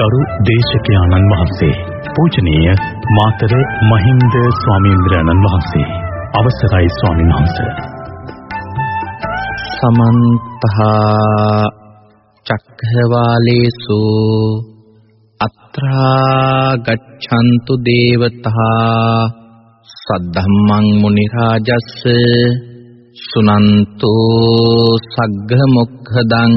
ගරු දේශකයාණන් වහන්සේ. පූජනීය මාතර මහින්ද ස්වාමීන්ද්‍රයන්න් වහන්සේ. අවසරයි ස්වාමීන් වහන්සේ. සමන්ත චක්ඛවාලේසු අත්‍රා ගච්ඡන්තු දේවතා සද්ධම්මං මුනි රාජස්ස සුනන්තෝ සග්ග මොක්ඛදං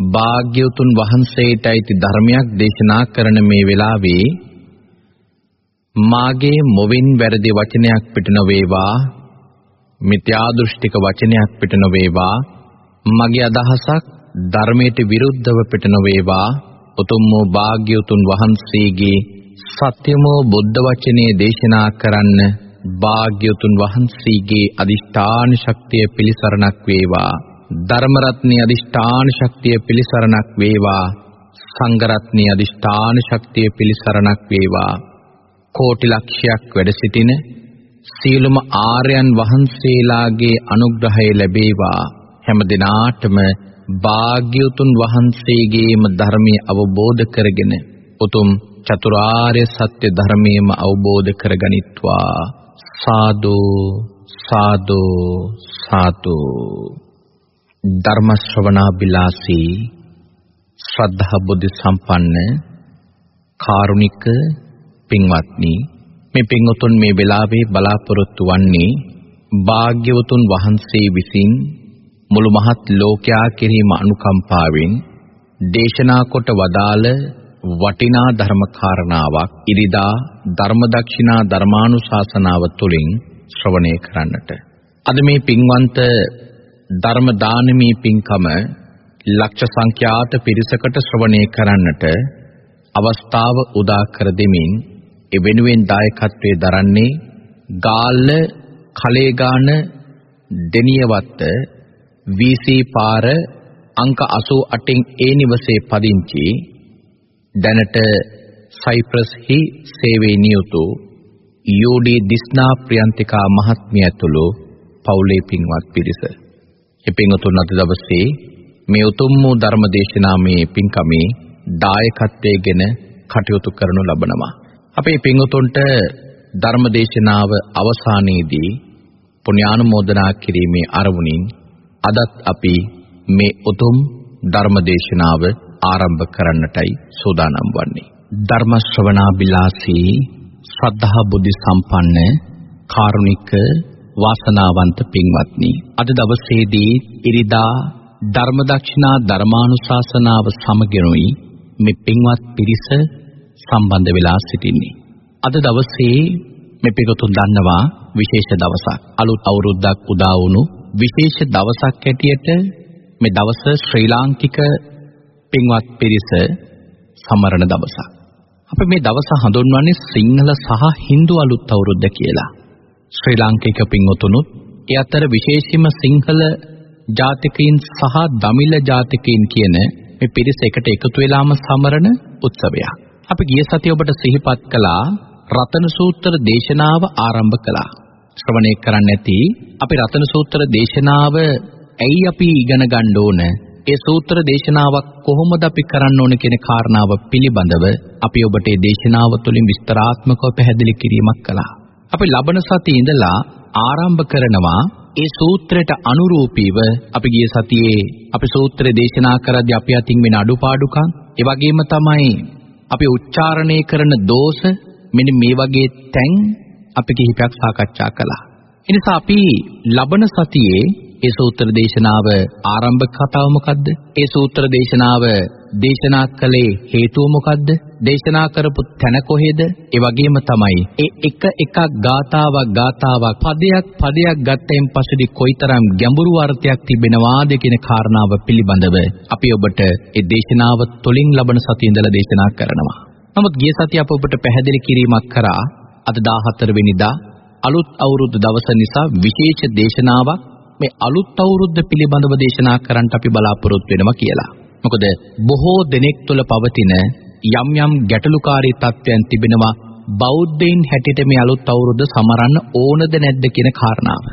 භාග්‍යවතුන් වහන්සේටයි ධර්මයක් දේශනා කරන මේ වෙලාවේ මාගේ මොවින් වැරදි වචනයක් පිට නොවේවා මිත්‍යා දෘෂ්ටික වචනයක් පිට නොවේවා මගේ අදහසක් ධර්මයට විරුද්ධව පිට නොවේවා. උතුම් වූ භාග්‍යවතුන් වහන්සේගේ සත්‍යමෝ බුද්ධ වචනේ දේශනා කරන්න භාග්‍යවතුන් වහන්සේගේ අදිෂ්ඨාන ශක්තිය පිලිසරණක් වේවා. ධර්ම රත්නයේ අදිෂ්ඨාන ශක්තිය පිලිසරණක් වේවා. සංඝ රත්නයේ අදිෂ්ඨාන ශක්තිය පිලිසරණක් වේවා. කෝටි ලක්ෂයක් වැඩ සිටින සීලම ආර්යයන් වහන්සේලාගේ අනුග්‍රහය ලැබේවා. හැම දිනාටම භාග්‍යවතුන් වහන්සේගේම ධර්මය අවබෝධ කරගෙන උතුම් චතුරාර්ය සත්‍ය ධර්මයේම අවබෝධ කරගනිත්වා. සාදු සාදු සාදු. ධර්ම ශ්‍රවණා බිලාසී ශ්‍රද්ධා බුද්ධ සම්පන්න කාරුණික පින්වත්නි මේ පින්වතුන් මේ වෙලාවේ බලාපොරොත්තු වන්නේ භාග්‍යවතුන් වහන්සේ විසින් මුළු මහත් ලෝකයා කෙරෙහිම අනුකම්පාවෙන් දේශනා කොට වදාළ වටිනා ධර්ම කාරණාවක් ඉරිදා ධර්ම දක්ෂිනා ධර්මානුශාසනාව තුළින් ශ්‍රවණය කරන්නට. අද මේ පින්වන්ත ධර්ම දානමී පින්කම ලක්ෂ සංඛ්‍යාත පිරිසකට ශ්‍රවණය කරන්නට අවස්ථාව උදා කර දෙමින් ඒ වෙනුවෙන් දායකත්වයේ දරන්නේ ගාල්ල කලේගාන දෙනියවත්ත VC පාර අංක 88න් ඒ නිවසේ පදිංචි දැනට සයිප්‍රස්හි සේවයේ නියුතු UD දිස්නා ප්‍රියන්තිකා මහත්මිය ඇතුළු පවුලේ පින්වත් පිරිස. ඒ පින්වතුන් අද දවසේ මේ උතුම් වූ ධර්මදේශනාමේ පින්කමේ දායකත්වයේගෙන කටයුතු කරනු ලබනවා. අපේ පින්වතුන්ට ධර්මදේශනාව අවසානයේදී පුණ්‍යානුමෝදනා කිරීමේ අරමුණින් අදත් අපි මේ උතුම් ධර්මදේශනාව ආරම්භ කරන්නටයි සූදානම් වන්නේ. ධර්ම ශ්‍රවණා බිලාසී ශ්‍රද්ධා බුද්ධ සම්පන්න කාරුණික වාසනාවන්ත පින්වත්නි අද දවසේදී ඉරිදා ධර්ම දක්ෂිනා ධර්මානුශාසනාව සමගිනුයි මේ පින්වත් පිරිස සම්බන්ධ වෙලා සිටින්නේ. අද දවසේ මේ පිටුතුන් දන්නවා විශේෂ දවසක්. අලුත් අවුරුද්දක් උදා වුණු විශේෂ දවසක් ඇටියට මේ දවස ශ්‍රී ලාංකික පින්වත් පිරිස සමරන දවසක්. අපි මේ දවස හඳුන්වන්නේ සිංහල සහ හින්දු අලුත් අවුරුද්ද කියලා. ශ්‍රී ලාංකික පින්වතුනුත් ඒ අතර විශේෂයෙන්ම සිංහල ජාතිකයින් සහ දමිළ ජාතිකයින් කියන මේ පිරිස එකට එකතු වෙලාම සමරන උත්සවයක්. අපි ගිය සතියේ ඔබට සිහිපත් කළා රතන සූත්‍ර දේශනාව ආරම්භ කළා. ශ්‍රවණය කරන්න ඇති අපි රතන සූත්‍ර දේශනාව ඇයි අපි ඉගෙන ගන්න ඕන? ඒ සූත්‍ර දේශනාවක් කොහොමද අපි කරන්න ඕන කියන කාරණාව පිළිබඳව අපි ඔබට මේ දේශනාව තුළින් විස්තරාත්මකව පැහැදිලි කිරීමක් කළා. අපි ලබන සතියේ ඉඳලා ආරම්භ කරනවා ඒ සූත්‍රයට අනුරූපීව අපි ගිය සතියේ අපි සූත්‍රය දේශනා කරද්දී අපි අතින් වෙන අඩුපාඩුකම් ඒ වගේම තමයි අපි උච්චාරණය කරන දෝෂ මෙන්න මේ වගේ තැන් අපි කිහිපයක් සාකච්ඡා කළා. එනිසා අපි ලබන සතියේ ඒ සූත්‍ර දේශනාව ආරම්භ කතාව මොකද්ද? ඒ සූත්‍ර දේශනාව දේශනා කළේ හේතුව මොකද්ද? දේශනා කරපු තැන කොහෙද? ඒ වගේම තමයි ඒ එක එකක් ගාතාවක් ගාතාවක් පදයක් පදයක් ගත්තෙන් පස්සේදී කොයිතරම් ගැඹුරු අර්ථයක් තිබෙනවාද කියන කාරණාව පිළිබඳව අපි ඔබට ඒ දේශනාව තුළින් ලබන සතිය ඉඳලා දේශනා කරනවා. නමුත් ගිය සතිය අප ඔබට පැහැදිලි කිරීමක් කරා අද 14 වෙනිදා අලුත් අවුරුදු දවස නිසා විශේෂ දේශනාවක් මේ අලුත් අවුරුද්ද පිළිබඳව දේශනා කරන්න අපි බලාපොරොත්තු වෙනවා කියලා. මොකද බොහෝ දෙනෙක් තුළ පවතින යම් යම් ගැටලුකාරී තත්ත්වයන් තිබෙනවා බෞද්ධයින් හැටියට මේ අලුත් අවුරුද්ද සමරන්න ඕනද නැද්ද කියන කාරණාව.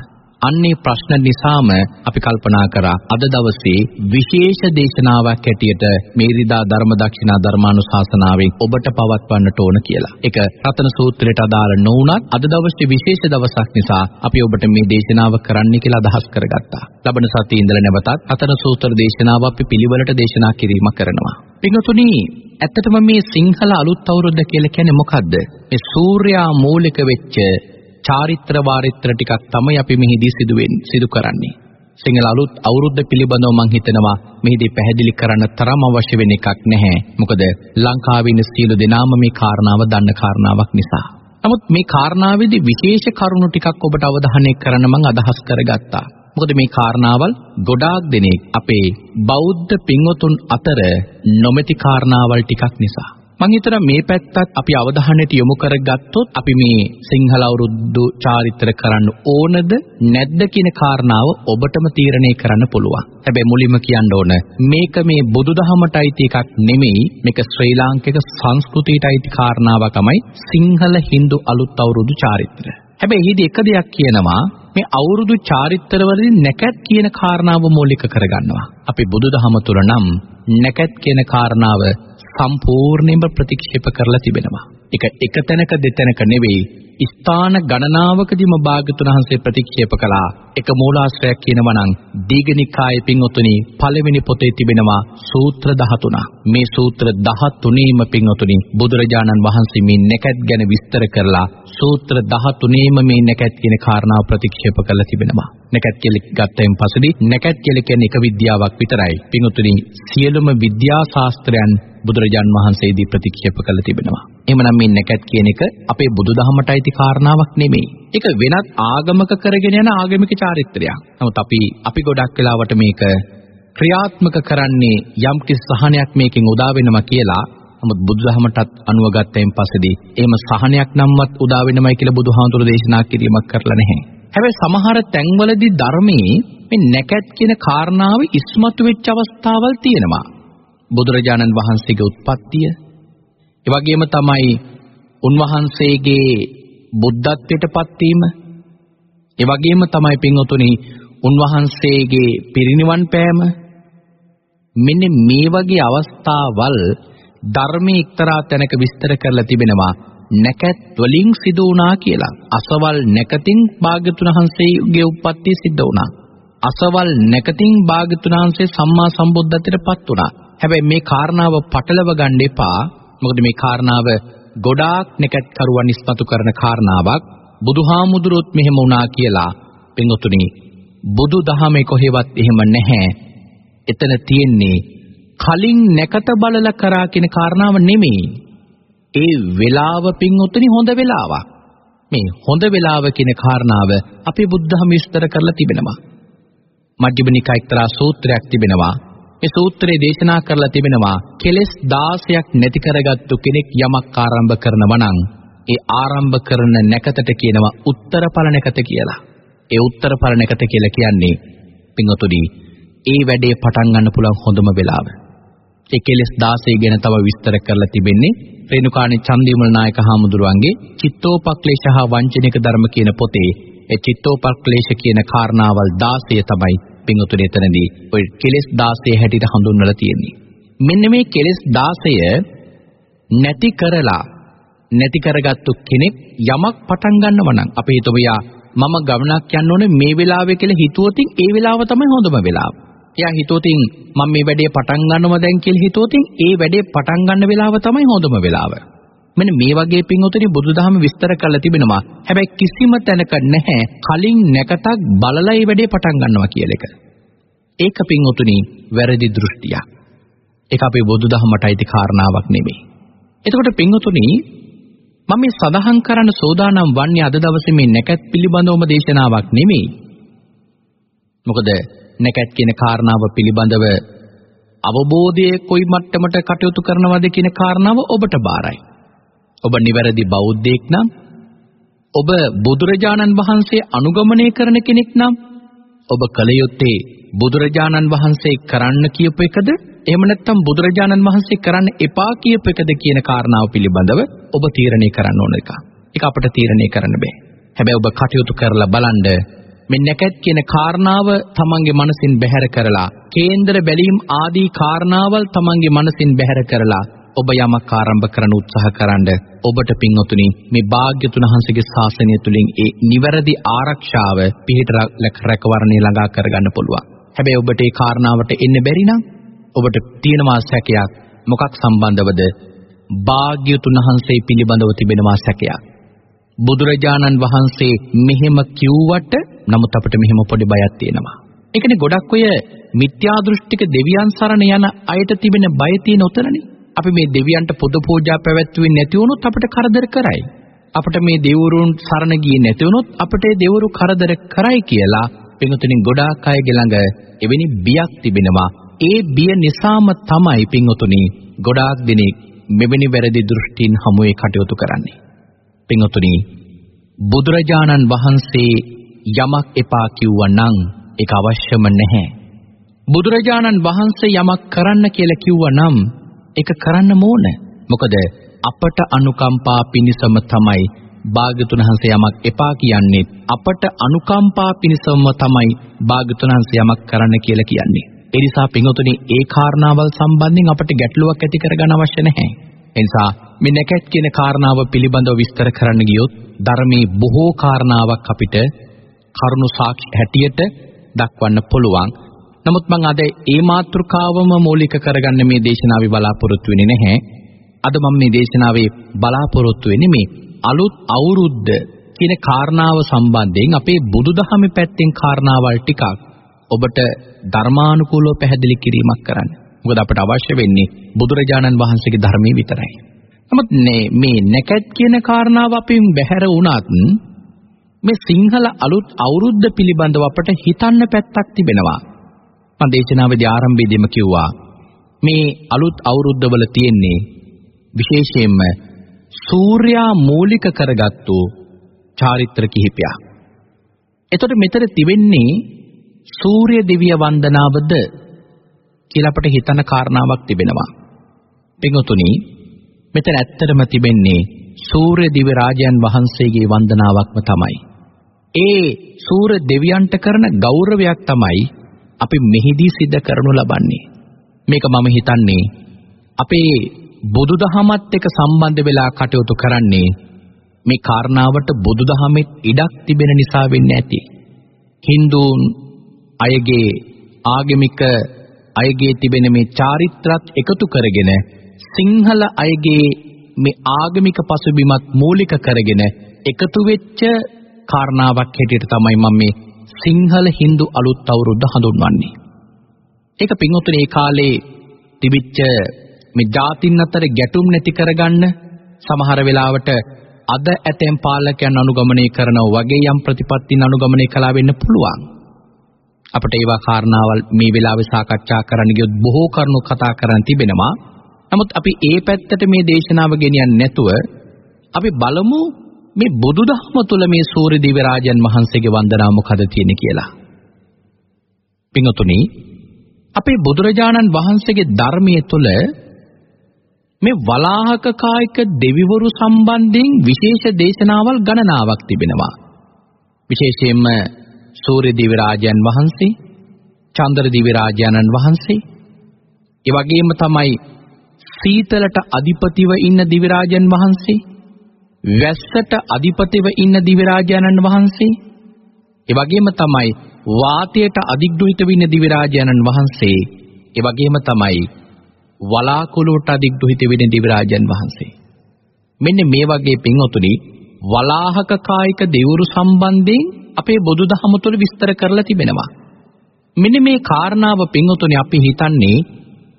අන්නේ ප්‍රශ්න නිසාම අපි කල්පනා කරා අද දවසේ විශේෂ දේශනාවක් ඇටියට මේරිදා ධර්ම දක්ෂිනා ධර්මානුශාසනාවෙන් ඔබට පවත්වන්නට ඕන කියලා. ඒක රතන සූත්‍රයට අදාළ නොවුනත් අද දවසේ විශේෂ දවසක් නිසා අපි ඔබට මේ දේශනාව කරන්න කියලා අදහස් කරගත්තා. ලබන සතියේ ඉඳලා නැවතත් රතන සූත්‍ර දේශනාව අපි පිළිවෙලට දේශනා කිරීම කරනවා. පින්වතුනි ඇත්තටම මේ සිංහල අලුත් අවුරුද්ද කියලා කියන්නේ මොකද්ද? මේ සූර්යා මූලික වෙච්ච චාරිත්‍ර වාරිත්‍ර ටිකක් තමයි අපි මෙහිදී සිදු සිදු කරන්නේ. සිංහල අලුත් අවුරුද්ද පිළිබඳව මම හිතනවා මෙහිදී පැහැදිලි කරන්න තරම් අවශ්‍ය වෙන එකක් නැහැ. මොකද ලංකාවේ ඉන්න සියලු දෙනාම මේ කාරණාව දන්න කාරණාවක් නිසා. නමුත් මේ කාරණාවේදී විශේෂ කරුණු ටිකක් ඔබට අවධානය කරන්න මම අදහස් කරගත්තා. මොකද මේ කාරණාවල් ගොඩාක් දෙනෙක් අපේ බෞද්ධ පින්වතුන් අතර නොමැති කාරණාවල් ටිකක් නිසා මං හිතනවා මේ පැත්තත් අපි අවධානයට යොමු කරගත්තොත් අපි මේ සිංහල අවුරුද්ද චාරිත්‍ර කරන්න ඕනද නැද්ද කියන කාරණාව ඔබටම තීරණය කරන්න පුළුවන්. හැබැයි මුලින්ම කියන්න ඕන මේක මේ බුදුදහමට අයිති එකක් නෙමෙයි මේක ශ්‍රී ලාංකික සංස්කෘතියට අයිති කාරණාවකමයි සිංහල Hindu අලුත් අවුරුදු චාරිත්‍රය. හැබැයි ඊදී එක දෙයක් කියනවා මේ අවුරුදු චාරිත්‍රවලින් නැකත් කියන කාරණාව මූලික කරගන්නවා. අපි බුදුදහම තුල නම් නැකත් කියන කාරණාව සම්පූර්ණයෙන්ම ප්‍රතික්ෂේප කරලා තිබෙනවා. ඒක එක තැනක දෙතැනක නෙවෙයි ස්ථාන ගණනාවකදීම භාග්‍යතුන් වහන්සේ ප්‍රතික්ෂේප කළා. එක මූලාශ්‍රයක් කියනවා නම් දීඝනිකායේ පින්වතුනි පළවෙනි පොතේ තිබෙනවා සූත්‍ර 13. මේ සූත්‍ර 13ීම පින්වතුනි බුදුරජාණන් වහන්සේ මේ නැකත් ගැන විස්තර කරලා සූත්‍ර 13ීම මේ නැකත් කියන කාරණාව ප්‍රතික්ෂේප කරලා තිබෙනවා. නැකත් කියලා ගත්තයින් පස්සේ නැකත් කියලා කියන්නේ එක විද්‍යාවක් විතරයි. පින්වතුනි සියලුම විද්‍යා ශාස්ත්‍රයන් බුදුරජාන් වහන්සේදී ප්‍රතික්ෂේප කළ තිබෙනවා. එහෙමනම් මේ නැකත් කියන එක අපේ බුදුදහමට අයිති කාරණාවක් නෙමෙයි. ඒක වෙනත් ආගමක කරගෙන යන ආගමික චාරිත්‍රයක්. නමුත් අපි අපි ගොඩක් වෙලාවට මේක ක්‍රියාත්මක කරන්නේ යම් කිසි සහනයක් මේකෙන් උදා වෙනවා කියලා නමුත් බුදුදහමටත් අනුව ගත්තයින් පස්සේදී එහෙම සහනයක් නම්වත් උදා වෙනමයි කියලා බුදුහාමුදුරු දේශනා කිරීමක් කරලා නැහැ. හැබැයි සමහර තැන්වලදී ධර්මයේ මේ නැකත් කියන කාරණාව ඉස්මතු වෙච්ච අවස්ථාවල් තියෙනවා. බුදුරජාණන් වහන්සේගේ උත්පත්තිය ඒ වගේම තමයි උන්වහන්සේගේ බුද්ධත්වයට පත්වීම ඒ වගේම තමයි පින්වතුනි උන්වහන්සේගේ පිරිනිවන් පෑම මෙන්න මේ වගේ අවස්ථාවල් ධර්මයේ එක්තරා තැනක විස්තර කරලා තිබෙනවා නැකත් වලින් සිදු වුණා කියලා. අසවල් නැකතින් භාග්‍යතුන් වහන්සේගේ උප්පත්තිය සිද්ධ වුණා. අසවල් නැකතින් භාග්‍යතුන් වහන්සේ සම්මා සම්බුද්ධත්වයට පත් වුණා. හැබැයි මේ කාරණාව පටලව ගන්න එපා. මොකද මේ කාරණාව ගොඩාක් නැකත් කරුවන් ඉස්මතු කරන කාරණාවක්. බුදුහාමුදුරුවොත් මෙහෙම වුණා කියලා පින්වතුනි බුදු දහමේ කොහෙවත් එහෙම නැහැ. එතන තියෙන්නේ කලින් නැකත බලලා කරා කියන කාරණාව නෙමෙයි. ඒ වෙලාව පින්වතුනි හොඳ වෙලාවක්. මේ හොඳ වෙලාව කියන කාරණාව අපේ බුද්ධහම විස්තර කරලා තිබෙනවා. මජ්ක්‍ධිම නිකාය එක්තරා සූත්‍රයක් තිබෙනවා. මේ සූත්‍රයේ දේශනා කරලා තිබෙනවා කෙලෙස් 16ක් නැති කරගත්තු කෙනෙක් යමක් ආරම්භ කරනවා නම් ඒ ආරම්භ කරන නැකතට කියනවා උත්තරඵල නැකත කියලා. ඒ උත්තරඵල නැකත කියලා කියන්නේ පින්වතුනි ඒ වැඩේ පටන් ගන්න පුළුවන් හොඳම වෙලාව. ඒ කෙලෙස් 16 ගැන තව විස්තර කරලා තිබෙන්නේ රේණුකාණී චන්දිවිමල නායක හාමුදුරුවන්ගේ චිත්තෝපක්ලේශ හා වංචනික ධර්ම කියන පොතේ ඒ චිත්තෝපක්ලේශ කියන කාරණාවල් 16 තමයි පින්වතුනි එතනදී ඔය කෙලෙස් 16 හැටියට හඳුන්වලා තියෙන්නේ. මෙන්න මේ කෙලෙස් 16 නැති කරලා නැති කරගත්තු කෙනෙක් යමක් පටන් ගන්නව නම් අපි හිතමු යා මම ගමනක් යන්න ඕනේ මේ වෙලාවේ කියලා හිතුවොතින් ඒ වෙලාව තමයි හොඳම වෙලාව. එයා හිතුවතින් මම මේ වැඩේ පටන් ගන්නවා දැන් කියලා හිතුවතින් ඒ වැඩේ පටන් ගන්න වෙලාව තමයි හොඳම වෙලාව. මෙන්න මේ වගේ පින්වතුනි බුදුදහම විස්තර කරලා තිබෙනවා. හැබැයි කිසිම තැනක නැහැ කලින් නැකතක් බලලා මේ වැඩේ පටන් ගන්නවා කියලා එක. ඒක පින්වතුනි වැරදි දෘෂ්ටියක්. ඒක අපේ බුදුදහමට අයිති කාරණාවක් නෙමෙයි. එතකොට පින්වතුනි මම මේ සඳහන් කරන්න සෝදානම් වන්නේ අද දවසේ මේ නැකත් පිළිබඳවම දේශනාවක් නෙමෙයි. මොකද නැකත් කියන කාරණාව පිළිබඳව අවබෝධයේ කොයි මට්ටමට කටයුතු කරනවද කියන කාරණාව ඔබට බාරයි. ඔබ නිවැරදි බෞද්ධයෙක් නම් ඔබ බුදුරජාණන් වහන්සේ අනුගමනය කරන කෙනෙක් නම් ඔබ කල යුත්තේ බුදුරජාණන් වහන්සේ කරන්න කියපු එකද එහෙම නැත්නම් බුදුරජාණන් වහන්සේ කරන්න එපා කියපු එකද කියන කාරණාව පිළිබඳව ඔබ තීරණය කරන්න ඕන එක. ඒක අපිට තීරණය කරන්න බෑ. හැබැයි ඔබ කටයුතු කරලා බලන්න මේ නැකත් කියන කාරණාව තමන්ගේ මනසින් බැහැර කරලා කේන්දර බැලීම් ආදී කාරණාවල් තමන්ගේ මනසින් බැහැර කරලා ඔබ යමක් ආරම්භ කරන්න උත්සාහ කරන්න ඔබට පින්වතුනි මේ භාග්‍යතුන් වහන්සේගේ ශාසනය තුලින් ඒ නිවැරදි ආරක්ෂාව පිහිට රැකවරණය ළඟා කරගන්න පුළුවන්. හැබැයි ඔබට ඒ කාරණාවට එන්න බැරි නම් ඔබට තියෙනවා සැකයක් මොකක් සම්බන්ධවද? භාග්‍යතුන් වහන්සේ පිළිබඳව තිබෙනවා සැකයක්. බුදුරජාණන් වහන්සේ මෙහෙම කිව්වට නමුත් අපිට මෙහෙම පොඩි බයක් තියෙනවා. ඒකනේ ගොඩක් ඔය මිත්‍යා දෘෂ්ටික දෙවියන් සරණ යන අයට තිබෙන බය තියෙන උතරනේ. අපි මේ දෙවියන්ට පොද පූජා පැවැත්වුවේ නැති වුණොත් අපිට කරදර කරයි. අපිට මේ දෙවිවරුන් සරණ ගියේ නැති වුණොත් අපිට දෙවිවරු කරදර කරයි කියලා පින්වතුනි ගොඩාක් අයගේ ළඟ එවැනි බියක් තිබෙනවා. ඒ බිය නිසාම තමයි පින්වතුනි ගොඩාක් දෙනෙක් මෙවැනි වැරදි දෘෂ්ටීන් හමුවේ කටයුතු කරන්නේ. පින්වතුනි බුදුරජාණන් වහන්සේ යමක් එපා කිව්වා නම් ඒක අවශ්‍යම නැහැ. බුදුරජාණන් වහන්සේ යමක් කරන්න කියලා කිව්වා නම් ඒක කරන්න ඕන. මොකද අපට අනුකම්පා පිණිසම තමයි භාග්‍යතුන් වහන්සේ යමක් එපා කියන්නේ. අපට අනුකම්පා පිණිසම තමයි භාග්‍යතුන් වහන්සේ යමක් කරන්න කියලා කියන්නේ. ඒ නිසා පින්වතුනි ඒ කාරණාවල් සම්බන්ධයෙන් අපට ගැටලුවක් ඇති කරගන්න අවශ්‍ය නැහැ. ඒ නිසා මේ නැකත් කියන කාරණාව පිළිබඳව විස්තර කරන්න ගියොත් ධර්මයේ බොහෝ කාරණාවක් අපිට කරුණු සාක්ෂි හැටියට දක්වන්න පුළුවන්. නමුත් මම අද ඒ මාතෘකාවම මූලික කරගන්න මේ දේශනාවේ බලාපොරොත්තු වෙන්නේ නැහැ. අද මම මේ දේශනාවේ බලාපොරොත්තු වෙන්නේ මේ අලුත් අවුරුද්ද කියන කාරණාව සම්බන්ධයෙන් අපේ බුදුදහමේ පැත්තෙන් කාරණාවල් ටිකක් ඔබට ධර්මානුකූලව පැහැදිලි කිරීමක් කරන්න. මොකද අපට අවශ්‍ය වෙන්නේ බුදුරජාණන් වහන්සේගේ ධර්මයේ විතරයි. නමුත් මේ නැකත් කියන කාරණාව අපින් බැහැර වුණත් මේ සිංහල අලුත් අවුරුද්ද පිළිබඳව අපට හිතන්න පැත්තක් තිබෙනවා. මම දේශනාවේදී ආරම්භයේදීම කිව්වා මේ අලුත් අවුරුද්දවල තියෙන්නේ විශේෂයෙන්ම සූර්යා මූලික කරගත්තු චාරිත්‍ර කිහිපයක්. එතකොට මෙතන තිබෙන්නේ සූර්ය දිව්‍ය වන්දනාවද කියලා අපට හිතන කාරණාවක් තිබෙනවා. පින්වතුනි මෙතන ඇත්තටම තිබෙන්නේ සූර්ය දිව්‍ය රාජයන් වහන්සේගේ වන්දනාවක්ම තමයි. ඒ සූර්ය දෙවියන්ට කරන ගෞරවයක් තමයි අපි මෙහිදී සිද්ධ කරනු ලබන්නේ. මේක මම හිතන්නේ අපේ බුදුදහමත් එක්ක සම්බන්ධ වෙලා කටයුතු කරන්නේ මේ කාරණාවට බුදුදහමේ ඉඩක් තිබෙන නිසා වෙන්නේ ඇති. Hinduන් අයගේ ආගමික අයගේ තිබෙන මේ චාරිත්‍රාත් එකතු කරගෙන සිංහල අයගේ මේ ආගමික පසුබිමත් මූලික කරගෙන එකතු වෙච්ච කාරණාවක් හැටියට තමයි මම මේ සිංහල Hindu අලුත් අවුරුද්ද හඳුන්වන්නේ. ඒක පින්වතුනි ඒ කාලේ තිබිච්ච මේ ජාතින් අතර ගැටුම් නැති කරගන්න සමහර වෙලාවට අද ඇතැම් පාලකයන් අනුගමනය කරනවා වගේ යම් ප්‍රතිපත්තින් අනුගමනය කළා වෙන්න පුළුවන්. අපිට ඒවා කාරණාවල් මේ වෙලාවේ සාකච්ඡා කරන්න ගියොත් බොහෝ කරුණු කතා කරන් තිබෙනවා. නමුත් අපි ඒ පැත්තට මේ දේශනාව ගෙනියන්නේ නැතුව අපි බලමු මේ බුදුදහම තුළ මේ සූර්ය දිව්‍ය රාජයන් වහන්සේගේ වන්දනාව මොකද තියෙන්නේ කියලා. පින්වතුනි අපේ බුදුරජාණන් වහන්සේගේ ධර්මයේ තුළ මේ වලාහක කායික දෙවිවරු සම්බන්ධයෙන් විශේෂ දේශනාවල් ගණනාවක් තිබෙනවා. විශේෂයෙන්ම සූර්ය දිව්‍ය රාජයන් වහන්සේ, චන්ද්‍ර දිව්‍ය රාජයන්න් වහන්සේ, ඒ වගේම තමයි සීතලට අධිපතිව ඉන්න දිව්‍ය රාජයන් වහන්සේ, වැස්සට අධිපතිව ඉන්න දිව්‍ය රාජයන්න් වහන්සේ, ඒ වගේම තමයි වාතයට අධිග්‍රහිත වෙන දිව්‍ය රාජයන්න් වහන්සේ ඒ වගේම තමයි වලාකුළුවට අධිග්‍රහිත වෙන දිව්‍ය රාජයන් වහන්සේ. මෙන්න මේ වගේ පින්වතුනි වලාහක කායික දෙවුරු සම්බන්ධයෙන් අපේ බුදුදහම තුළ විස්තර කරලා තිබෙනවා. මෙන්න මේ කාරණාව පින්වතුනි අපි හිතන්නේ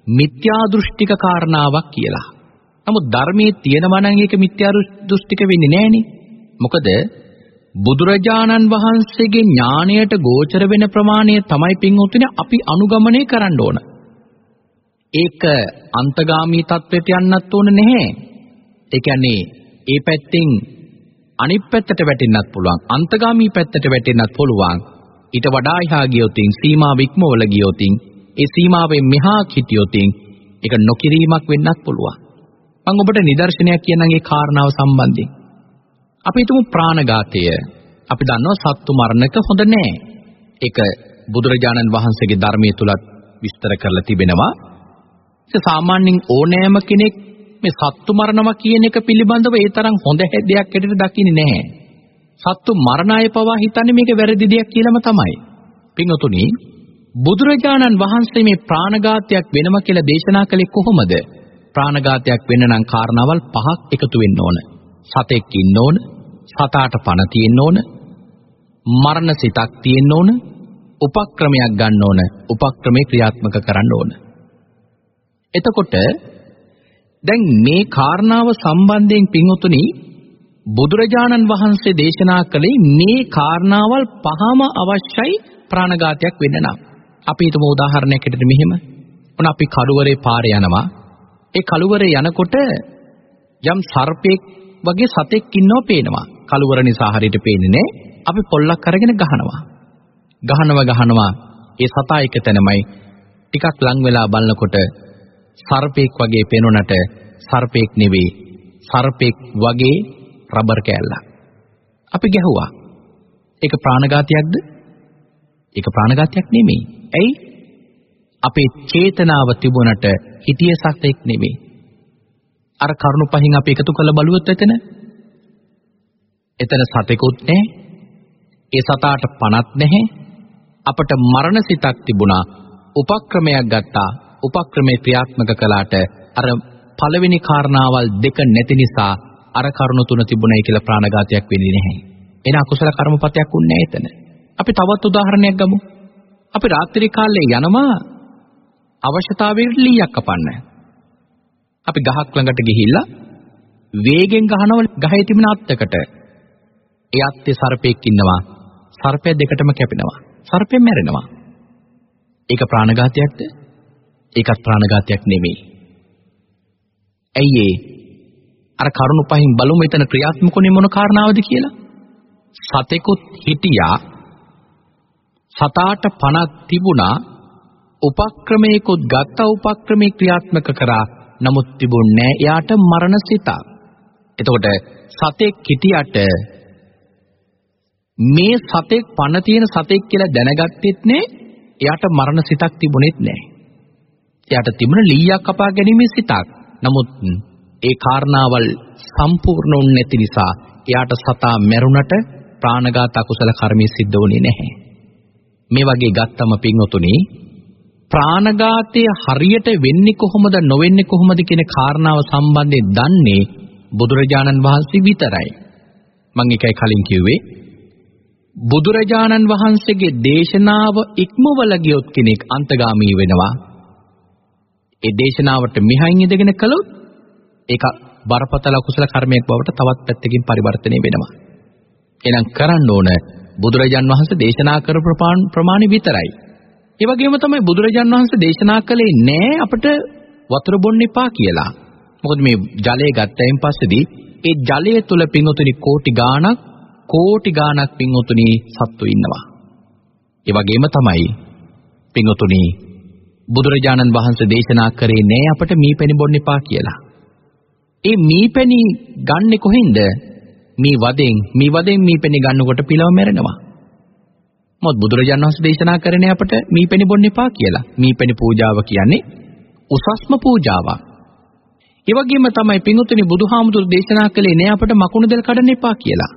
මිත්‍යා දෘෂ්ටික කාරණාවක් කියලා. නමුත් ධර්මයේ තියෙනවා නම් ඒක මිත්‍යා දෘෂ්ටික වෙන්නේ නැහනේ. මොකද බුදුරජාණන් වහන්සේගේ ඥාණයට ගෝචර වෙන ප්‍රමාණය තමයි පින්වතුනි අපි අනුගමනය කරන්න ඕන. ඒක අන්තගාමී තත්වයට යන්නත් ඕන නැහැ. ඒ කියන්නේ ඒ පැත්තෙන් අනිත් පැත්තට වැටෙන්නත් පුළුවන්. අන්තගාමී පැත්තට වැටෙන්නත් පුළුවන්. ඊට වඩා එහා ගියොතින් සීමාව ඉක්මවල ගියොතින් ඒ සීමාවෙන් මෙහා හිටියොතින් ඒක නොකිරීමක් වෙන්නත් පුළුවන්. මම ඔබට නිදර්ශනයක් කියන්නම් ඒ කාරණාව සම්බන්ධයෙන්. අපි හිතමු ප්‍රාණඝාතය. අපි දන්නවා සත්තු මරණක හොඳ නෑ. ඒක බුදුරජාණන් වහන්සේගේ ධර්මයේ තුලත් විස්තර කරලා තිබෙනවා. ඒ සාමාන්‍යයෙන් ඕනෑම කෙනෙක් මේ සත්තු මරණවා කියන එක පිළිබඳව ඒ තරම් හොඳ දෙයක් හැටියට දකින්නේ නැහැ. සත්තු මරණ අය පවා හිතන්නේ මේක වැරදි දෙයක් කියලාම තමයි. පින්වතුනි බුදුරජාණන් වහන්සේ මේ ප්‍රාණඝාතයක් වෙනම කියලා දේශනා කළේ කොහොමද? ප්‍රාණඝාතයක් වෙන්න නම් කාරණාවල් පහක් එකතු වෙන්න ඕන. සතෙක් ඉන්න ඕන, සතාට පණ තියෙන්න ඕන, මරණ සිතක් තියෙන්න ඕන, උපක්‍රමයක් ගන්න ඕන, උපක්‍රමේ ක්‍රියාත්මක කරන්න ඕන. එතකොට දැන් මේ කාරණාව සම්බන්ධයෙන් පින්වතුනි බුදුරජාණන් වහන්සේ දේශනා කළේ මේ කාරණාවල් පහම අවශ්‍යයි ප්‍රාණඝාතයක් වෙන්න නම්. අපි හිතමු උදාහරණයකට මෙහෙම. ඔන්න අපි කළුවරේ පාරේ යනවා. ඒ කළුවරේ යනකොට යම් සර්පෙක් වගේ සතෙක් ඉන්නව පේනවා. කළුවර නිසා හරියට පේන්නේ නැහැ. අපි පොල්ලක් අරගෙන ගහනවා. ගහනවා ගහනවා ඒ සතා එක තැනමයි ටිකක් ලං වෙලා බලනකොට සර්පෙක් වගේ පෙනුනට සර්පෙක් නෙවෙයි සර්පෙක් වගේ රබර් කෑල්ලක්. අපි ගැහුවා. ඒක ප්‍රාණඝාතයක්ද? ඒක ප්‍රාණඝාතයක් නෙමෙයි. ඇයි? අපේ චේතනාව තිබුණට හිතිය සතෙක් නෙමෙයි. අර කරුණු පහින් අපි එකතු කළ බලුවොත් එතන එතන සතෙකුත් නැහැ. ඒ සතාට පණක් නැහැ. අපට මරණ සිතක් තිබුණා. උපක්‍රමයක් ගත්තා. උපක්‍රමේ ක්‍රියාත්මක කළාට අර පළවෙනි කාරණාවල් දෙක නැති නිසා අර කරුණු තුන තිබුණයි කියලා ප්‍රාණඝාතයක් වෙන්නේ නැහැ. එන අකුසල කර්මපතයක් උන්නේ එතන. අපි තවත් උදාහරණයක් ගමු. අපි රාත්‍රී කාලේ යනවා අවශ්‍යතාවයට ලීයක් කපන්න. අපි ගහක් ළඟට ගිහිල්ලා වේගෙන් ගහනවල ගහේ තිබෙන අත්තකට. ඒ අත්තේ සර්පෙක් ඉන්නවා. සර්පය දෙකටම කැපෙනවා. සර්පෙන් මැරෙනවා. ඒක ප්‍රාණඝාතයක්ද? ඒකත් ප්‍රාණඝාතයක් නෙමෙයි. ඇයි ඒ? අර කරුණු පහින් බලමු එතන ක්‍රියාත්මකුනේ මොන කාරණාවද කියලා. සතෙකුත් හිටියා සතාට පණක් තිබුණා උපක්‍රමයකොත් ගත්ත උපක්‍රමේ ක්‍රියාත්මක කරා නමුත් තිබුණේ එයාට මරණ සිතක්. එතකොට සතෙක් හිටියට මේ සතෙක් පණ තියෙන සතෙක් කියලා දැනගත්තෙත් නේ එයාට මරණ සිතක් තිබුණෙත් නෑ. එයාට තිබුණ ලීයක් කපා ගැනීමේ සිතක්. නමුත් ඒ කාරණාවල් සම්පූර්ණ වුනේ නැති නිසා එයාට සතා මැරුණට ප්‍රාණඝාත අකුසල කර්මයේ සිද්ධ වුණේ නැහැ. මේ වගේ ගත්තම පින්වතුනි ප්‍රාණඝාතය හරියට වෙන්නේ කොහොමද නොවෙන්නේ කොහොමද කියන කාරණාව සම්බන්ධයෙන් දන්නේ බුදුරජාණන් වහන්සේ විතරයි. මම එකයි කලින් කිව්වේ බුදුරජාණන් වහන්සේගේ දේශනාව ඉක්මවල ගියොත් කෙනෙක් අන්තගාමී වෙනවා. ඒ දේශනාවට මිහයින් ඉඳගෙන කළොත් ඒක බරපතල කුසල කර්මයක් බවට තවත් පැත්තකින් පරිවර්තනය වෙනවා. එහෙනම් කරන්න ඕන බුදුරජාන් වහන්සේ දේශනා කරපු ප්‍රමාණය විතරයි. ඒ වගේම තමයි බුදුරජාන් වහන්සේ දේශනා කළේ නෑ අපිට වතුර බොන්න එපා කියලා. මොකද මේ ජලය ගත්තයින් පස්සේදී ඒ ජලය තුල පිංගුතුනි කෝටි ගාණක් කෝටි ගාණක් පිංගුතුනි සත්තු ඉන්නවා. ඒ වගේම තමයි පිංගුතුනි බුදුරජාණන් වහන්සේ දේශනා කරේ නෑ අපට මීපැණි බොන්න එපා කියලා. ඒ මීපැණි ගන්නෙ කොහෙන්ද? මේ වදෙන් මේ වදෙන් මීපැණි ගන්නකොට පිලව මැරෙනවා. මොකද බුදුරජාණන් වහන්සේ දේශනා කරන්නේ අපට මීපැණි බොන්න එපා කියලා. මීපැණි පූජාව කියන්නේ උසස්ම පූජාවක්. ඒ වගේම තමයි පින්වතුනි බුදුහාමුදුරු දේශනා කළේ නෑ අපට මකුණු දැල් කඩන්න එපා කියලා.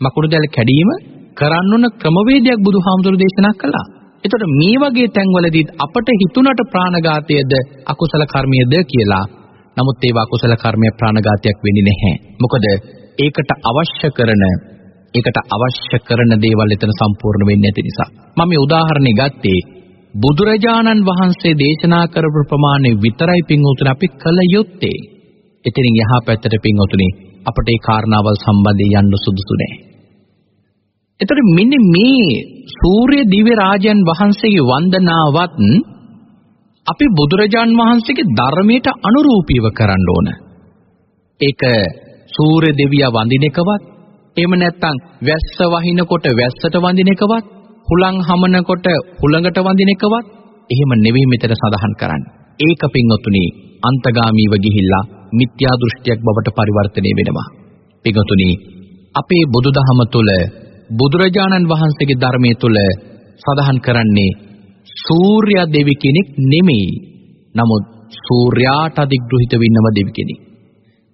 මකුණු දැල් කැඩීම කරන්න ඕන ක්‍රමවේදයක් බුදුහාමුදුරු දේශනා කළා. එතකොට මේ වගේ තැන්වලදී අපට හිතුණට ප්‍රාණඝාතයද අකුසල කර්මයේද කියලා. නමුත් ඒවා අකුසල කර්මය ප්‍රාණඝාතයක් වෙන්නේ නැහැ. මොකද ඒකට අවශ්‍ය කරන ඒකට අවශ්‍ය කරන දේවල් එතන සම්පූර්ණ වෙන්නේ නැති නිසා. මම මේ උදාහරණය ගත්තේ බුදුරජාණන් වහන්සේ දේශනා කරපු ප්‍රමාණය විතරයි පින්වතුනි අපි කළ යුත්තේ. එතනින් යහා පැත්තට පින්වතුනි අපට ඒ කාරණාවල් සම්බන්ධයෙන් යන්න සුදුසු නැහැ. එතකොට මෙන්න මේ සූර්ය දිව්‍ය රාජයන් වහන්සේගේ වන්දනාවත් අපි බුදුරජාන් වහන්සේගේ ධර්මයට අනුරූපීව කරන්න ඕන. ඒක සූර්ය දෙවියා වඳින එකවත් එහෙම නැත්නම් වැස්ස වහිනකොට වැස්සට වඳින එකවත් හුලං හමනකොට හුලඟට වඳින එකවත් එහෙම නෙවෙයි මෙතන සඳහන් කරන්නේ. ඒක පින්වතුනි අන්තගාමීව ගිහිල්ලා මිත්‍යා දෘෂ්ටියක් බවට පරිවර්තනය වෙනවා. පින්වතුනි අපේ බුදුදහම තුළ බුදුරජාණන් වහන්සේගේ ධර්මයේ තුල සඳහන් කරන්නේ සූර්යා දෙවි කෙනෙක් නෙමෙයි. නමුත් සූර්යාට අධිග්‍රහිත වෙන්නම දෙවි කෙනෙක්.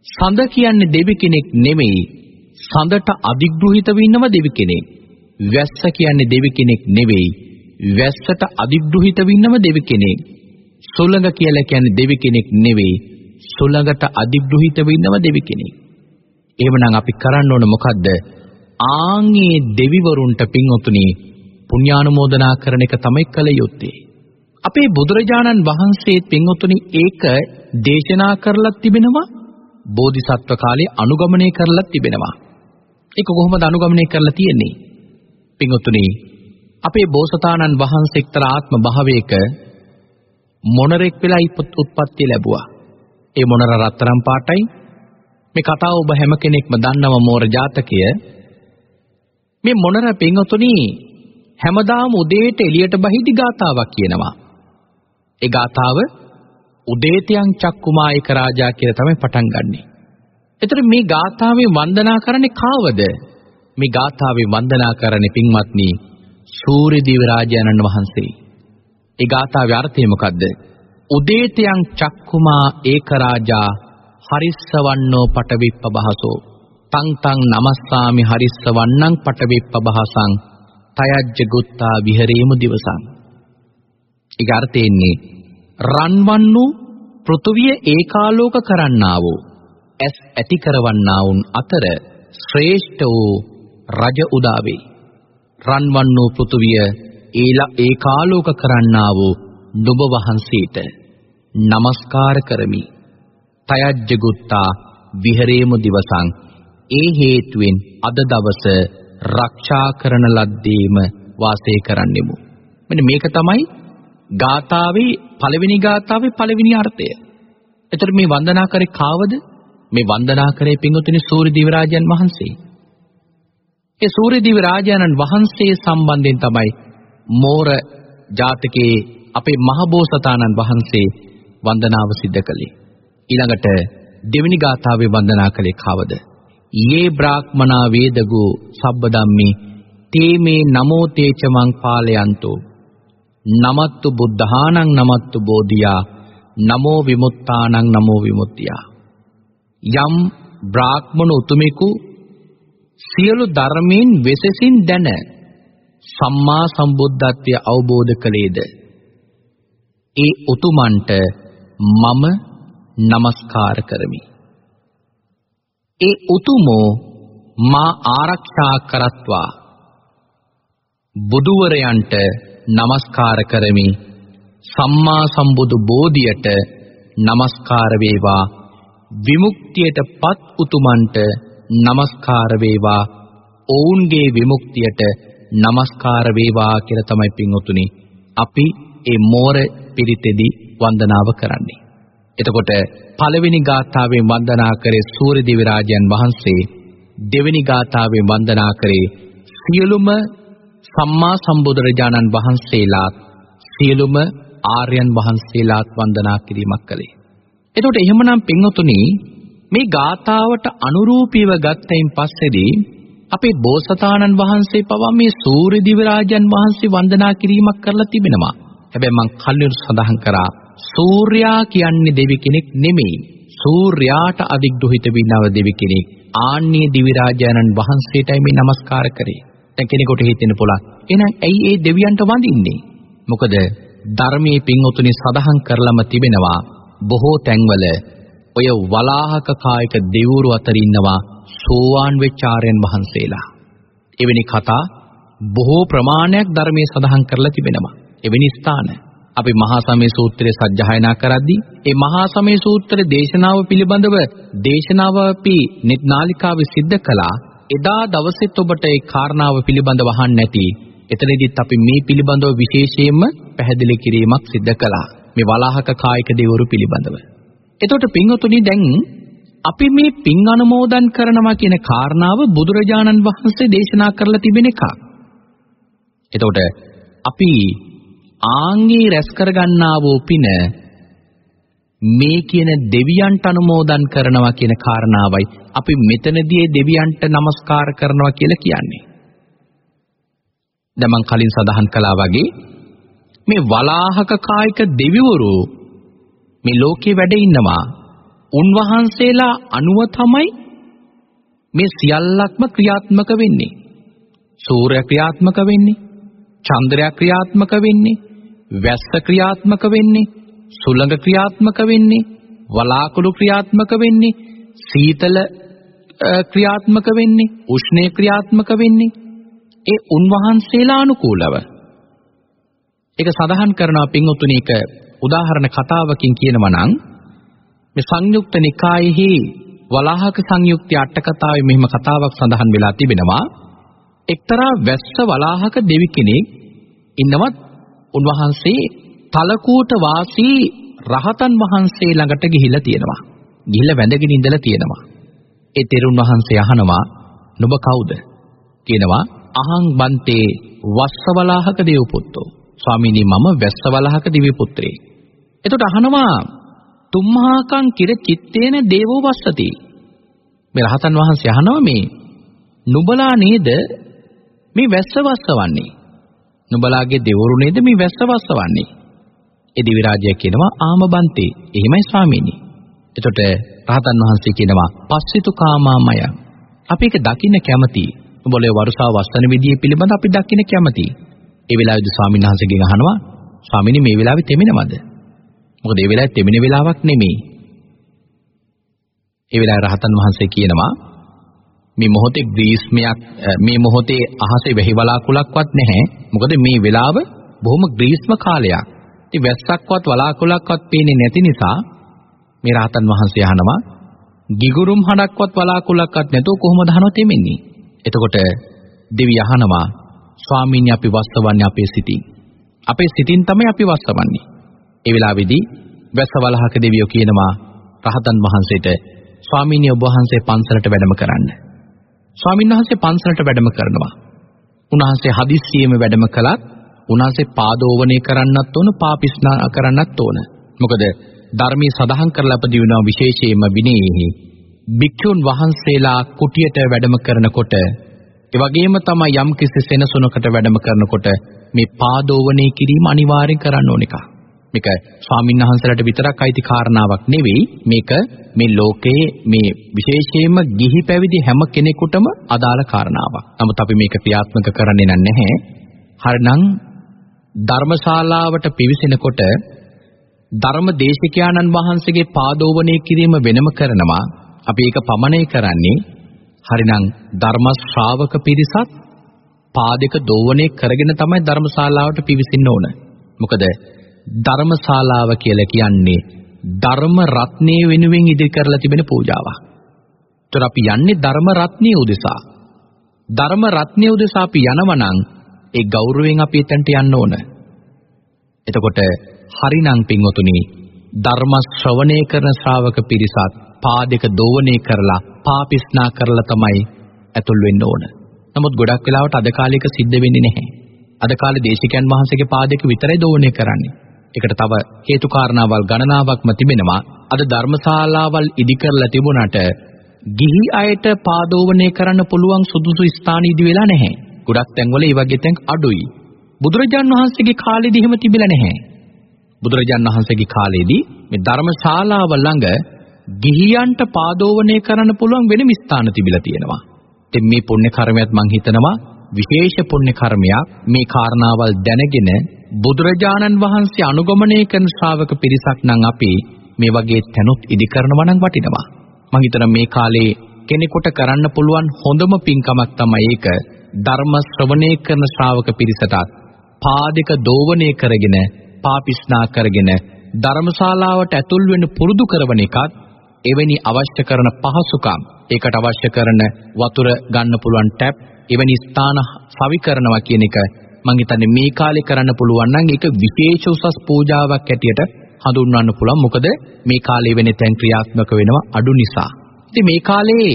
සඳ කියන්නේ දෙවි කෙනෙක් නෙමෙයි. සඳට අධිග්‍රහිත වෙන්නම දෙවි කෙනෙක්. වැස්ස කියන්නේ දෙවි කෙනෙක් නෙවෙයි. වැස්සට අධිග්‍රහිත වෙන්නම දෙවි කෙනෙක්. සුළඟ කියලා කියන්නේ දෙවි කෙනෙක් නෙවෙයි. සුළඟට අධිග්‍රහිත වෙන්නම දෙවි කෙනෙක්. එහෙමනම් අපි කරන්න ඕන මොකද්ද? ආන්ගේ දෙවිවරුන්ට පින්වතුනි පුණ්‍යානුමෝදනා කරන එක තමයි කළ යුත්තේ. අපේ බුදුරජාණන් වහන්සේ පින්වතුනි ඒක දේශනා කරලා තිබෙනවා බෝධිසත්ව කාලේ අනුගමනය කරලා තිබෙනවා. ඒක කොහොමද අනුගමනය කරලා තියෙන්නේ? පින්වතුනි අපේ බෝසතාණන් වහන්සේ එක්තරා ආත්ම භාවයක මොනරෙක් වෙලා උත්පත්ති ලැබුවා. ඒ මොනර රත්තරන් පාටයි මේ කතාව ඔබ හැම කෙනෙක්ම දන්නව මෝර ජාතකය මේ මොනර පින්වතුනි හැමදාම උදේට එළියට බහිදි ගාතාවක් කියනවා. ඒ ගාතාව උදේතයන් චක්කුමායක රාජා කියලා තමයි පටන් ගන්නෙ. එතකොට මේ ගාථාවේ වන්දනා කරන්නේ කාවද? මේ ගාථාවේ වන්දනා කරන්නේ පින්වත්නි සූර්ය දිව රාජානන් වහන්සේ. ඒ ගාථාවේ අර්ථය මොකද්ද? උදේතයන් චක්කුමා ඒක රාජා හරිස්සවන්නෝ පටවිප්ප බහසෝ තං තං නමස්සාමි හරිස්ස වන්නං පටවිප්ප බහසං තයජ්ජ ගුත්තා විහෙරේමු දිවසං ඒක අර්ථයෙන්නේ රන්වන් වූ පෘථුවිය ඒකාලෝක කරන්නා වූ ඇස් ඇති කරවන්නා වුන් අතර ශ්‍රේෂ්ඨ වූ රජ උදාවේ රන්වන් වූ පෘථුවිය ඒකාලෝක කරන්නා වූ නුඹ වහන්සේට নমස්කාර කරමි තයජ්ජ ගුත්තා විහෙරේමු දිවසං ඒ හේතුවෙන් අද දවස රක්ෂා කරන ලද්දේම වාසය කරන්නෙමු. මෙන්න මේක තමයි ගාථාවේ පළවෙනි ගාථාවේ පළවෙනි අර්ථය. එතකොට මේ වන්දනා කරේ කාවද? මේ වන්දනා කරේ පින්වතුනි සූර්ය දිවරාජයන් වහන්සේ. ඒ සූර්ය දිවරාජයන්න් වහන්සේ සම්බන්ධයෙන් තමයි මෝර ජාතකයේ අපේ මහබෝසතාණන් වහන්සේ වන්දනාව සිද්ධ කළේ. ඊළඟට දෙවෙනි ගාථාවේ වන්දනා කළේ කාවද? යේ බ්‍රාහ්මනා වේදගෝ සබ්බදම්මි තේ මේ නමෝ තේච මං පාලයන්තෝ නමත්තු බුද්ධානං නමත්තු බෝධියා නමෝ විමුක්තානං නමෝ විමුක්තියා යම් බ්‍රාහ්මණ උතුමෙකු සියලු ධර්මයෙන් වෙසසින් දැන සම්මා සම්බුද්ධත්වය අවබෝධ කළේද? ඒ උතුමන්ට මම নমස්කාර කරමි. ඒ උතුමෝ මා ආරක්ෂා කරත්වා. බුදුවරයන්ට নমස්කාර කරමි. සම්මා සම්බුදු බෝධියට নমස්කාර වේවා. විමුක්තියටපත් උතුමන්ට নমස්කාර වේවා ඔවුන්ගේ විමුක්තියට নমස්කාර වේවා කියලා තමයි පින්වතුනි අපි ඒ මෝර පිරිතෙදි වන්දනාව කරන්නේ. එතකොට පළවෙනි ගාථාවෙන් වන්දනා කරේ සූර්යදේව රාජයන් වහන්සේ දෙවෙනි ගාථාවෙන් වන්දනා කරේ සියලුම සම්මා සම්බුදුරජාණන් වහන්සේලාත් සියලුම ආර්යයන් වහන්සේලාත් වන්දනා කිරීමක් කළේ. එතකොට එහෙමනම් පින්වතුනි මේ ගාථාවට අනුරූපීව ගත්තයින් පස්සේදී අපේ බෝසතාණන් වහන්සේ පවා මේ සූර්ය දිවි රාජයන් වහන්සේ වන්දනා කිරීමක් කරලා තිබෙනවා. හැබැයි මං කලින් සඳහන් කරා සූර්යා කියන්නේ දෙවි කෙනෙක් නෙමෙයි. සූර්යාට අධිග්‍රහිත විනව දෙවි කෙනෙක්. ආන්නේ දිවි රාජානන් වහන්සේටයි මේ নমස්කාර කරේ. දැන් කෙනෙකුට හිතෙන්න පුළුවන්. එහෙනම් ඇයි ඒ දෙවියන්ට වඳින්නේ? මොකද ධර්මයේ පින්වතුනි සඳහන් කරලම තිබෙනවා බොහෝ තැන්වල ඔය වලාහක කායක දෙවිවරු අතර ඉන්නවා සෝවාන් වෙච්ච ආර්යයන් වහන්සේලා. එවැනි කතා බොහෝ ප්‍රමාණයක් ධර්මයේ සඳහන් කරලා තිබෙනවා. එවැනි ස්ථාන අපි මහා සමය සූත්‍රය සජ්ජායනා කරද්දී ඒ මහා සමය සූත්‍රයේ දේශනාව පිළිබඳව දේශනාව අපි net නාලිකාවේ සිද්ධ කළා. එදා දවසෙත් ඔබට ඒ කාරණාව පිළිබඳව අහන්න නැති. එතනදිත් අපි මේ පිළිබඳව විශේෂයෙන්ම පැහැදිලි කිරීමක් සිද්ධ කළා. මේ වලාහක කායික දෙවරු පිළිබඳව. එතකොට පින්වතුනි දැන් අපි මේ පින් අනුමෝදන් කරනවා කියන කාරණාව බුදුරජාණන් වහන්සේ දේශනා කරලා තිබෙන එකක්. එතකොට අපි ආන්ගේ රැස් කරගන්නා වූ පින මේ කියන දෙවියන්ට අනුමෝදන් කරනවා කියන කාරණාවයි අපි මෙතනදී දෙවියන්ට নমස්කාර කරනවා කියලා කියන්නේ. දැන් මං කලින් සඳහන් කළා වගේ මේ වලාහක කායික දෙවිවරු මේ ලෝකේ වැඩ ඉන්නවා. උන්වහන්සේලා අනුව තමයි මේ සියල්ලක්ම ක්‍රියාත්මක වෙන්නේ. සූර්ය ක්‍රියාත්මක වෙන්නේ, චන්ද්‍රයා ක්‍රියාත්මක වෙන්නේ, වැස්ස ක්‍රියාත්මක වෙන්නේ, සුළඟ ක්‍රියාත්මක වෙන්නේ, වලාකුළු ක්‍රියාත්මක වෙන්නේ, සීතල ක්‍රියාත්මක වෙන්නේ, උෂ්ණය ක්‍රියාත්මක වෙන්නේ. ඒ උන්වහන්සේලා අනුකූලව. ඒක සඳහන් කරනවා පින්වතුනි එක උදාහරණ කතාවකින් කියනවා නම් මේ සංයුක්ත නිකායෙහි වලාහක සංයුක්ති අට කතාවේ මෙහිම කතාවක් සඳහන් වෙලා තිබෙනවා. එක්තරා වැස්ස වලාහක දෙවි කෙනෙක් ඉන්නවත් උන්වහන්සේ තලකූට වාසී රහතන් වහන්සේ ළඟට ගිහිල්ලා තියෙනවා. ගිහිල්ලා වැඳගෙන ඉඳලා තියෙනවා. ඒ තෙරුන් වහන්සේ අහනවා නුඹ කවුද? කියනවා අහං බන්තේ වස්සවලාහක දේව පුත්තෝ ස්වාමීනි මම වැස්සවලාහක දිව්‍ය පුත්‍රයෙක් එතකොට අහනවා තුම්හාකං කිර චිත්තේන දේවෝ වස්සති. මේ රහතන් වහන්සේ අහනවා මේ නුඹලා නේද මේ වැස්ස වස්සවන්නේ? නුඹලාගේ දෙවරු නේද මේ වැස්ස වස්සවන්නේ? ඒ දිවි රාජ්‍යය කියනවා ආමබන්තේ. එහෙමයි ස්වාමීනි. එතකොට රහතන් වහන්සේ කියනවා පස්සිතු කාමාමය. අපි ඒක දකින්න කැමතියි. උඹලේ වරුසාව වස්සන විදිය පිළිබඳ අපි දකින්න කැමතියි. ඒ වෙලාවේදී ස්වාමීන් වහන්සේගෙන් අහනවා ස්වාමීනි මේ වෙලාවේ තෙමෙනවද? මොකද ඒ වෙලාවේ තෙමෙන වෙලාවක් නෙමෙයි. ඒ වෙලාවේ රහතන් වහන්සේ කියනවා මේ මොහොතේ ග්‍රීස්මයක් මේ මොහොතේ අහසේ වැහි වලාකුලක්වත් නැහැ. මොකද මේ වෙලාව බොහොම ග්‍රීස්ම කාලයක්. ඉතින් වැස්සක්වත් වලාකුලක්වත් පේන්නේ නැති නිසා මේ රහතන් වහන්සේ අහනවා ගිගුරුම් හඩක්වත් වලාකුලක්වත් නැතුව කොහොමද අහනවා තෙමෙන්නේ? එතකොට දෙවි අහනවා ස්වාමීනි අපි වස්සවන්නේ අපේ සිතින්. අපේ සිතින් තමයි අපි වස්සවන්නේ. ඒ වෙලාවේදී වැස්සවලහක දෙවියෝ කියනවා රහතන් වහන්සේට ස්වාමීනි ඔබ වහන්සේ පන්සලට වැඩම කරන්න. ස්වාමීන් වහන්සේ පන්සලට වැඩම කරනවා. උන්වහන්සේ හදිස්සියෙම වැඩම කළත් උන්වහන්සේ පාදෝවණය කරන්නත් ඕන පාපිස්නා කරන්නත් ඕන. මොකද ධර්මයේ සඳහන් කරලා අපදිනවා විශේෂයෙන්ම විනයෙහි භික්ෂුන් වහන්සේලා කුටියට වැඩම කරනකොට ඒ වගේම තමයි යම් කිසි සෙනසුනකට වැඩම කරනකොට මේ පාදෝවණය කිරීම අනිවාර්යෙන් කරන්න ඕන එකක්. මේක ස්වාමීන් වහන්සේලාට විතරක් අයිති කාරණාවක් නෙවෙයි මේක මේ ලෝකයේ මේ විශේෂයෙන්ම ගිහි පැවිදි හැම කෙනෙකුටම අදාළ කාරණාවක්. නමුත් අපි මේක ක්‍රියාත්මක කරන්නේ නැහැ. හරිනම් ධර්මශාලාවට පිවිසෙනකොට ධර්ම දේශිකානන් වහන්සේගේ පාදෝවණය කිරීම වෙනම කරනවා. අපි ඒක පමණය කරන්නේ හරිනම් ධර්ම ශ්‍රාවක පිරිසත් පාදක දෝවණය කරගෙන තමයි ධර්මශාලාවට පිවිසෙන්න ඕන. මොකද ධර්මශාලාව කියලා කියන්නේ ධර්ම රත්නයේ වෙනුවෙන් ඉදිරි කරලා තිබෙන පූජාවක්. ඒතර අපි යන්නේ ධර්ම රත්නිය උදෙසා. ධර්ම රත්නිය උදෙසා අපි යනවනම් ඒ ගෞරවයෙන් අපි එතනට යන්න ඕන. එතකොට හරිනම් පින්වතුනි ධර්ම ශ්‍රවණය කරන ශ්‍රාවක පිරිසත් පාදක දෝවණය කරලා පාපිස්නා කරලා තමයි ඇතුල් වෙන්න ඕන. නමුත් ගොඩක් වෙලාවට අද කාලේක සිද්ධ වෙන්නේ නැහැ. අද කාලේ දේශිකයන් වහන්සේගේ පාදයක විතරයි දෝවණය කරන්නේ. ඒකට තව හේතු කාරණාවල් ගණනාවක්ම තිබෙනවා. අද ධර්මශාලාවල් ඉදි කරලා තිබුණාට ගිහි අයට පාදෝවණය කරන්න පුළුවන් සුදුසු ස්ථාන ඉදි වෙලා නැහැ. ගොඩක් තැන්වල ඒ වගේ තැන් අඩුයි. බුදුරජාන් වහන්සේගේ කාලෙදි එහෙම තිබිලා නැහැ. බුදුරජාන් වහන්සේගේ කාලෙදී මේ ධර්මශාලාව ළඟ ගිහියන්ට පාදෝවණය කරන්න පුළුවන් වෙනම ස්ථාන තිබිලා තියෙනවා. ඉතින් මේ පුණ්‍ය කර්මයක් මං හිතනවා විශේෂ පුණ්‍ය කර්මයක් මේ කාරණාවල් දැනගෙන බුදුරජාණන් වහන්සේ අනුගමනය කරන ශ්‍රාවක පිරිසක් නම් අපි මේ වගේ තැනුත් ඉදි කරනවා නම් වටිනවා. මම හිතන මේ කාලේ කෙනෙකුට කරන්න පුළුවන් හොඳම පින්කමක් තමයි ඒක ධර්ම ශ්‍රවණය කරන ශ්‍රාවක පිරිසටත් පාදික දෝවණය කරගෙන පාපිස්නා කරගෙන ධර්මශාලාවට ඇතුල් වෙන්න පුරුදු කරන එකත් එවැනි අවශ්‍ය කරන පහසුකම් ඒකට අවශ්‍ය කරන වතුර ගන්න පුළුවන් ටැප් එවැනි ස්ථාන සවි කරනවා කියන එක මම හිතන්නේ මේ කාලේ කරන්න පුළුවන් නම් ඒක විශේෂ උසස් පූජාවක් ඇටියට හඳුන්වන්න පුළුවන් මොකද මේ කාලේ වෙන තැන් ක්‍රියාත්මක වෙනවා අඩු නිසා ඉතින් මේ කාලේ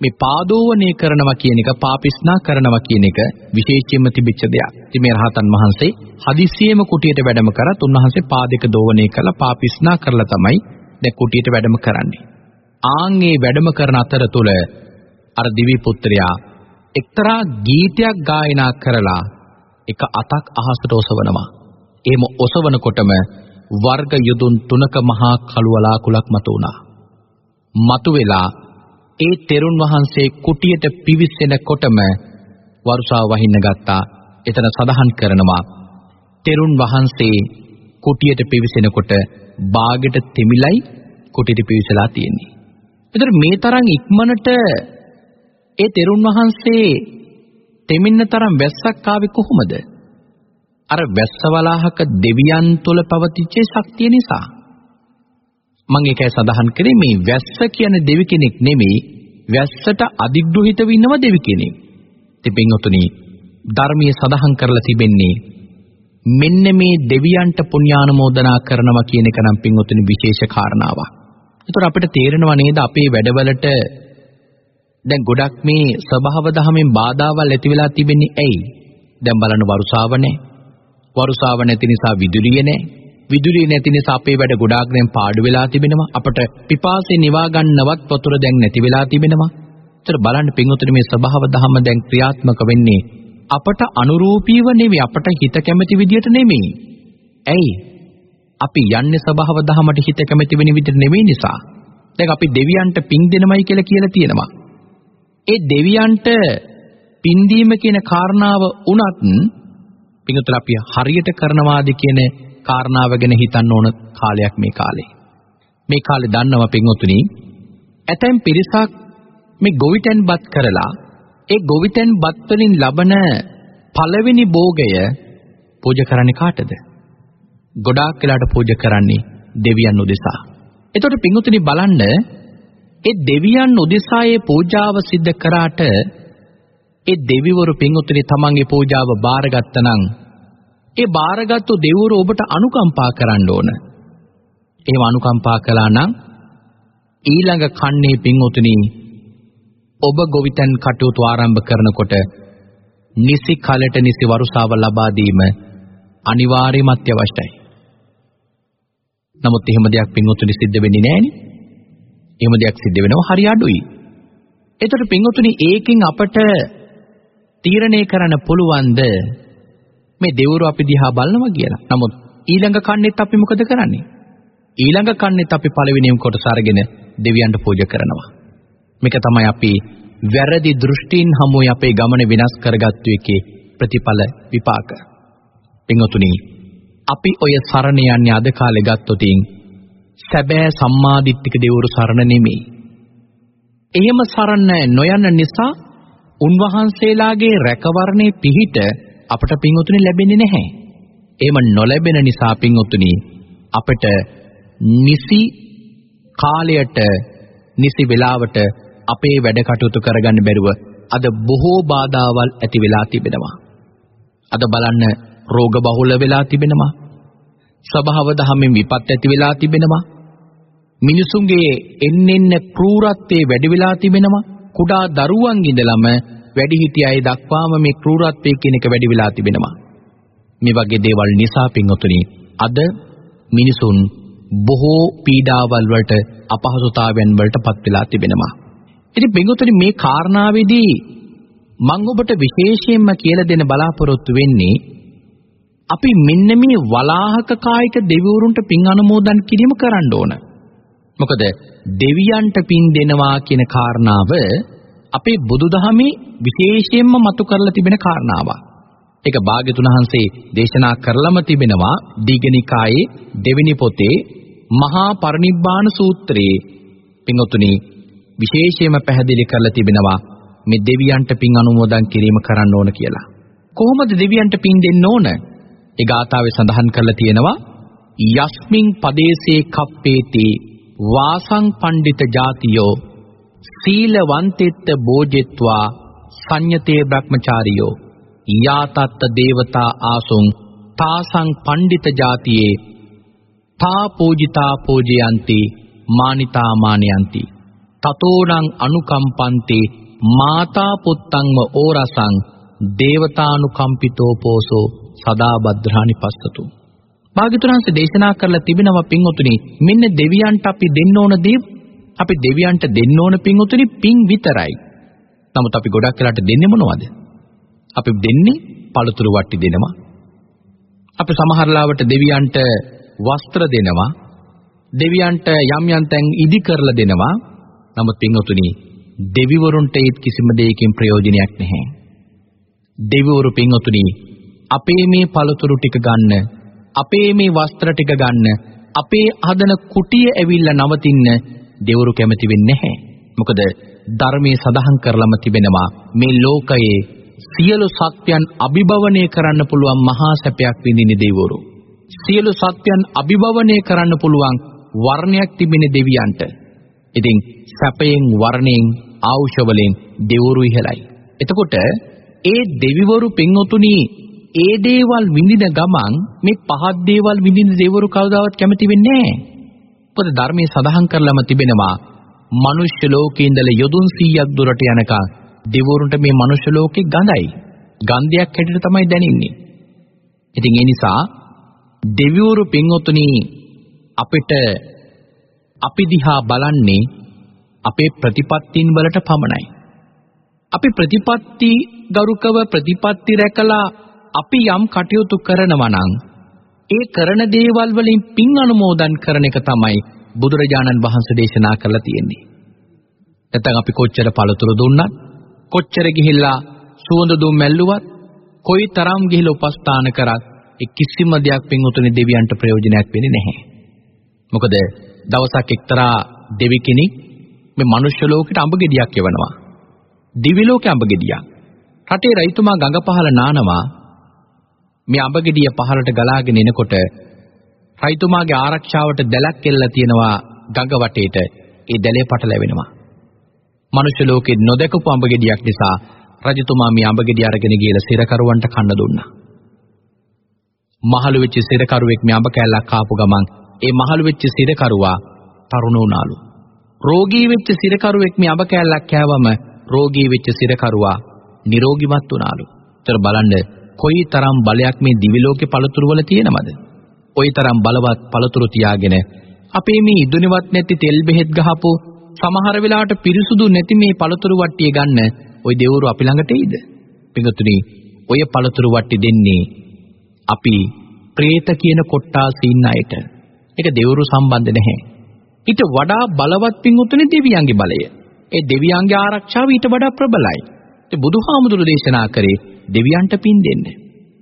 මේ පාදෝවණය කරනවා කියන එක පාපිස්නා කරනවා කියන එක විශේෂයෙන්ම තිබිච්ච දෙයක්. ඉතින් මේ රහතන් වහන්සේ හදිස්සියෙම කුටියට වැඩම කරත් උන්වහන්සේ පාදක දෝවණය කළා පාපිස්නා කරලා තමයි දැන් කුටියට වැඩම කරන්නේ. ආන්ගේ වැඩම කරන අතරතුර අර දිවි පුත්‍රයා එක්තරා ගීතයක් ගායනා කරලා එක අතක් අහසට ඔසවනවා. එහෙම ඔසවනකොටම වර්ග යුදුන් තුනක මහා කළු වලාකුලක් මතු වුණා. මතු වෙලා ඒ තෙරුන් වහන්සේ කුටියට පිවිසෙනකොටම වරුසාව වහින්න ගත්තා. එතන සඳහන් කරනවා තෙරුන් වහන්සේ කුටියට පිවිසෙනකොට බාගෙට තෙමිලයි කුටියට පිවිසලා තියෙන්නේ. ඒතර මේ තරම් ඉක්මනට ඒ තෙරුන් වහන්සේ තෙමින්න තරම් වැස්සක් ආවේ කොහොමද? අර වැස්ස වලාහක දෙවියන් තුල පවතිච්ච ශක්තිය නිසා. මම ඒකයි සඳහන් කරේ මේ වැස්ස කියන දෙවි කෙනෙක් නෙමෙයි වැස්සට අධිග්‍රහිතව ඉන්නව දෙවි කෙනෙක්. ඉතින් උතුණි ධර්මයේ සඳහන් කරලා තිබෙන්නේ මෙන්න මේ දෙවියන්ට පුණ්‍යානුමෝදනා කරනවා කියන එක නම් පින්වතුනි විශේෂ කාරණාවක්. ඒතර අපිට තේරෙනවා නේද අපේ වැඩවලට දැන් ගොඩක් මේ ස්වභාව දහමෙන් බාධාවල් ඇති වෙලා තිබෙන්නේ ඇයි? දැන් බලන්න වරුසාව නැහැ. වරුසාව නැති නිසා විදුලිය නැහැ. විදුලිය නැති නිසා අපේ වැඩ ගොඩාක් දැන් පාඩු වෙලා තිබෙනවා. අපට පිපාසය නිවා ගන්නවත් වතුර දැන් නැති වෙලා තිබෙනවා. ඒතර බලන්න පින්වතුනි මේ ස්වභාව දහම දැන් ක්‍රියාත්මක වෙන්නේ අපට අනුරූපීව නෙවෙයි අපට හිත කැමති විදියට නෙමෙයි. ඇයි? අපි යන්නේ ස්වභාව දහමට හිත කැමති වෙන විදිහට නෙවෙයි නිසා. දැන් අපි දෙවියන්ට පින් දෙනමයි කියලා කියලා තියෙනවා. ඒ දෙවියන්ට පින් දීම කියන කාරණාව උනත් පින්තුල අපි හරියට කරනවාද කියන කාරණාව ගැන හිතන්න ඕන කාලයක් මේ කාලේ. මේ කාලේ දන්නවා පින්වතුනි ඇතැම් පිරිසක් මේ ගොවිතැන් බත් කරලා ඒ ගොවිතැන් බත් වලින් ලබන පළවෙනි භෝගය පූජා කරන්නේ කාටද? ගොඩාක් වෙලාට පූජා කරන්නේ දෙවියන් උදෙසා. එතකොට පින්වතුනි බලන්න ඒ දෙවියන් උදෙසායේ පූජාව සිද්ධ කරාට ඒ දෙවිවරු පින්වතුනි තමන්ගේ පූජාව බාරගත්තනම් ඒ බාරගත්තු දෙවිවරු ඔබට අනුකම්පා කරන්න ඕන. එහෙම අනුකම්පා කළා නම් ඊළඟ කන්නේ පින්වතුනි ඔබ ගොවිතැන් කටයුතු ආරම්භ කරනකොට නිසි කලට නිසි වරුසාව ලබා දීම අනිවාර්යම අත්‍යවශ්‍යයි. නමුත් එහෙම දෙයක් පින්වතුනි සිද්ධ වෙන්නේ නැහෙනි. එහෙම දෙයක් සිද්ධ වෙනවා හරි අඩුයි. එතකොට පින්වතුනි ඒකෙන් අපට තීරණය කරන්න පුළුවන්ද මේ දෙවරු අපි දිහා බලනවා කියලා. නමුත් ඊළඟ කන්නේත් අපි මොකද කරන්නේ? ඊළඟ කන්නේත් අපි පළවෙනිම කොටස අරගෙන දෙවියන්ට පූජා කරනවා. මේක තමයි අපි වැරදි දෘෂ්ටීන් හමුවේ අපේ ගමන විනාශ කරගත්තු එකේ ප්‍රතිඵල විපාක. පින්වතුනි අපි ඔය සරණ යන්නේ අද කාලේ ගත්තොතින් සැබෑ සම්මාදිට්ඨික දෙවරු සරණ නෙමෙයි. එහෙම සරණ නොයන නිසා උන්වහන්සේලාගේ රැකවරණේ පිහිට අපට පින්වතුනි ලැබෙන්නේ නැහැ. එහෙම නොලැබෙන නිසා පින්වතුනි අපිට නිසි කාලයට නිසි වෙලාවට අපේ වැඩ කටයුතු කරගන්න බැරුව අද බොහෝ බාධාවල් ඇති වෙලා තිබෙනවා. අද බලන්න රෝග බහුල වෙලා තිබෙනවා. ස්වභාව දහමෙන් විපත් ඇති වෙලා තිබෙනවා. මිනිසුන්ගේ එන්නෙන්න ක්‍රූරත්වයේ වැඩි වෙලා තිබෙනවා. කුඩා දරුවන් ඉඳලම වැඩිහිටි අය දක්වාම මේ ක්‍රූරත්වයේ කියන එක වැඩි වෙලා තිබෙනවා. මේ වගේ දේවල් නිසා පින්වතුනි අද මිනිසුන් බොහෝ පීඩාවල් වලට අපහසුතාවයන් වලට පත් වෙලා තිබෙනවා. ඉතින් පින්වතුනි මේ කාරණාවේදී මම ඔබට විශේෂයෙන්ම කියලා දෙන්න බලාපොරොත්තු වෙන්නේ අපි මෙන්න මේ වලාහක කායික දෙවිවරුන්ට පින් අනුමෝදන් කිරීම කරන්න ඕන. මොකද දෙවියන්ට පින් දෙනවා කියන කාරණාව අපේ බුදුදහමේ විශේෂයෙන්ම මතු කරලා තිබෙන කාරණාවක්. ඒක භාග්‍යතුන් වහන්සේ දේශනා කරලම තිබෙනවා දීඝනිකායේ දෙවෙනි පොතේ මහා පරිනිබ්බාන සූත්‍රයේ පින්වතුනි විශේෂයෙන්ම පැහැදිලි කරලා තිබෙනවා මේ දෙවියන්ට පින් අනුමෝදන් කිරීම කරන්න ඕන කියලා. කොහොමද දෙවියන්ට පින් දෙන්න ඕන? ඒ ගාථාවේ සඳහන් කරලා තියෙනවා යස්මින් පදේසේ කප්පේති වාසං පණ්ඩිත ජාතියෝ සීලවන්තෙත්ත බෝජෙත්වා සංයතේ බ්‍රහ්මචාරියෝ යාතත්ත දේවතා ආසුං තාසං පණ්ඩිත ජාතියේ තා පූජිතා පූජයන්ති මානිතා මානයන්ති තතෝනං අනුකම්පන්ති මාතා පුත්තංව ඕරසං දේවතානුකම්පිතෝ පෝසෝ සදා බද්‍රානි පස්සතු භාග්‍යතුන්සේ දේශනා කරලා තිබෙනවා පින්වතුනි මෙන්න දෙවියන්ට අපි දෙන්න ඕන දේ අපි දෙවියන්ට දෙන්න ඕන පින්වතුනි පින් විතරයි. නමුත් අපි ගොඩක් වෙලාට දෙන්නේ මොනවද? අපි දෙන්නේ පළතුරු වට්ටි දෙනවා. අපි සමහර ලාවට දෙවියන්ට වස්ත්‍ර දෙනවා. දෙවියන්ට යම් යම් තැන් ඉදි කරලා දෙනවා. නමුත් පින්වතුනි දෙවිවරුන්ට ඒත් කිසිම දෙයකින් ප්‍රයෝජනයක් නැහැ. දෙවිවරු පින්වතුනි අපේ මේ පළතුරු ටික ගන්න අපේ මේ වස්ත්‍ර ටික ගන්න අපේ හදන කුටිය ඇවිල්ලා නවතින්න දෙවරු කැමති වෙන්නේ නැහැ. මොකද ධර්මයේ සඳහන් කරලම තිබෙනවා මේ ලෝකයේ සියලු සත්‍යයන් අභිභවනය කරන්න පුළුවන් මහා සැපයක් විඳින දෙවිවරු. සියලු සත්‍යයන් අභිභවනය කරන්න පුළුවන් වර්ණයක් තිබෙන දෙවියන්ට. ඉතින් සැපයෙන් වර්ණයෙන් ආවුෂ වලින් දෙවරු ඉහළයි. එතකොට ඒ දෙවිවරු පින්වතුනි ඒ දේවල් විඳින ගමන් මේ පහත් දේවල් විඳින දෙවරු කවදාවත් කැමති වෙන්නේ නැහැ. මොකද ධර්මයේ සඳහන් කරලම තිබෙනවා මනුෂ්‍ය ලෝකේ ඉඳලා යොදුන් 100ක් දුරට යනකම් දෙවරුන්ට මේ මනුෂ්‍ය ලෝකේ ගඳයි. ගන්ධයක් හැටියට තමයි දැනෙන්නේ. ඉතින් ඒ නිසා දෙවිවරු පින්වතුනි අපිට අපි දිහා බලන්නේ අපේ ප්‍රතිපත්තීන් වලට පමණයි. අපි ප්‍රතිපත්ති ගරුකව ප්‍රතිපත්ති රැකලා අපි යම් කටයුතු කරනවා නම් ඒ කරන දේවල් වලින් පින් අනුමෝදන් කරන එක තමයි බුදුරජාණන් වහන්සේ දේශනා කරලා තියෙන්නේ. නැත්නම් අපි කොච්චර පළතුරු දුන්නත් කොච්චර ගිහිල්ලා සුවඳ දුම් මැල්ලුවත් කොයි තරම් ගිහිල්ලා උපස්ථාන කරත් ඒ කිසිම දෙයක් පින්වතුනි දෙවියන්ට ප්‍රයෝජනයක් වෙන්නේ නැහැ. මොකද දවසක් එක්තරා දෙවි කෙනෙක් මේ මනුෂ්‍ය ලෝකෙට අඹ ගෙඩියක් එවනවා. දිවි ලෝකේ අඹ ගෙඩියක්. රටේ රයිතුමා ගඟ පහල නානවා. මේ අඹ ගෙඩිය පහලට ගලාගෙන එනකොට රයිතුමාගේ ආරක්ෂාවට දැලක් එල්ලලා තියෙනවා ගඟ වටේට. ඒ දැලේ පටලැවෙනවා. මනුෂ්‍ය ලෝකේ නොදකපු අඹ ගෙඩියක් නිසා රජතුමා මේ අඹ ගෙඩිය අරගෙන ගිහලා සිරකරුවන්ට කන්න දුන්නා. මහලු වෙච්ච සිරකරුවෙක් මේ අඹ කෑල්ලක් කාපු ගමන් ඒ මහලු වෙච්ච සිරකරුවා තරුණ වුණාලු. රෝගී වෙච්ච සිරකරුවෙක් මේ අබ කෑල්ලක් කෑවම රෝගී වෙච්ච සිරකරුවා නිරෝගිමත් වුණාලු. ඒතර බලන්න කොයි තරම් බලයක් මේ දිවි ලෝකේ පළතුරු වල තියෙනවද? කොයි තරම් බලවත් පළතුරු තියාගෙන අපේ මේ ඉදුණිවත් නැති තෙල් බෙහෙත් ගහපු සමහර වෙලාවට පිරිසුදු නැති මේ පළතුරු වට්ටිය ගන්න ওই දෙවරු අපි ළඟට එයිද? පිඟුතුනි, ඔය පළතුරු වට්ටි දෙන්නේ අපි പ്രേත කියන කොට්ටාසීන් අයට. ඒක දෙවරු සම්බන්ධ නැහැ. ඊට වඩා බලවත් පින්වතුනි දෙවියන්ගේ බලය. ඒ දෙවියන්ගේ ආරක්ෂාව ඊට වඩා ප්‍රබලයි. ඒ බුදුහාමුදුරු දේශනා කරේ දෙවියන්ට පින් දෙන්න.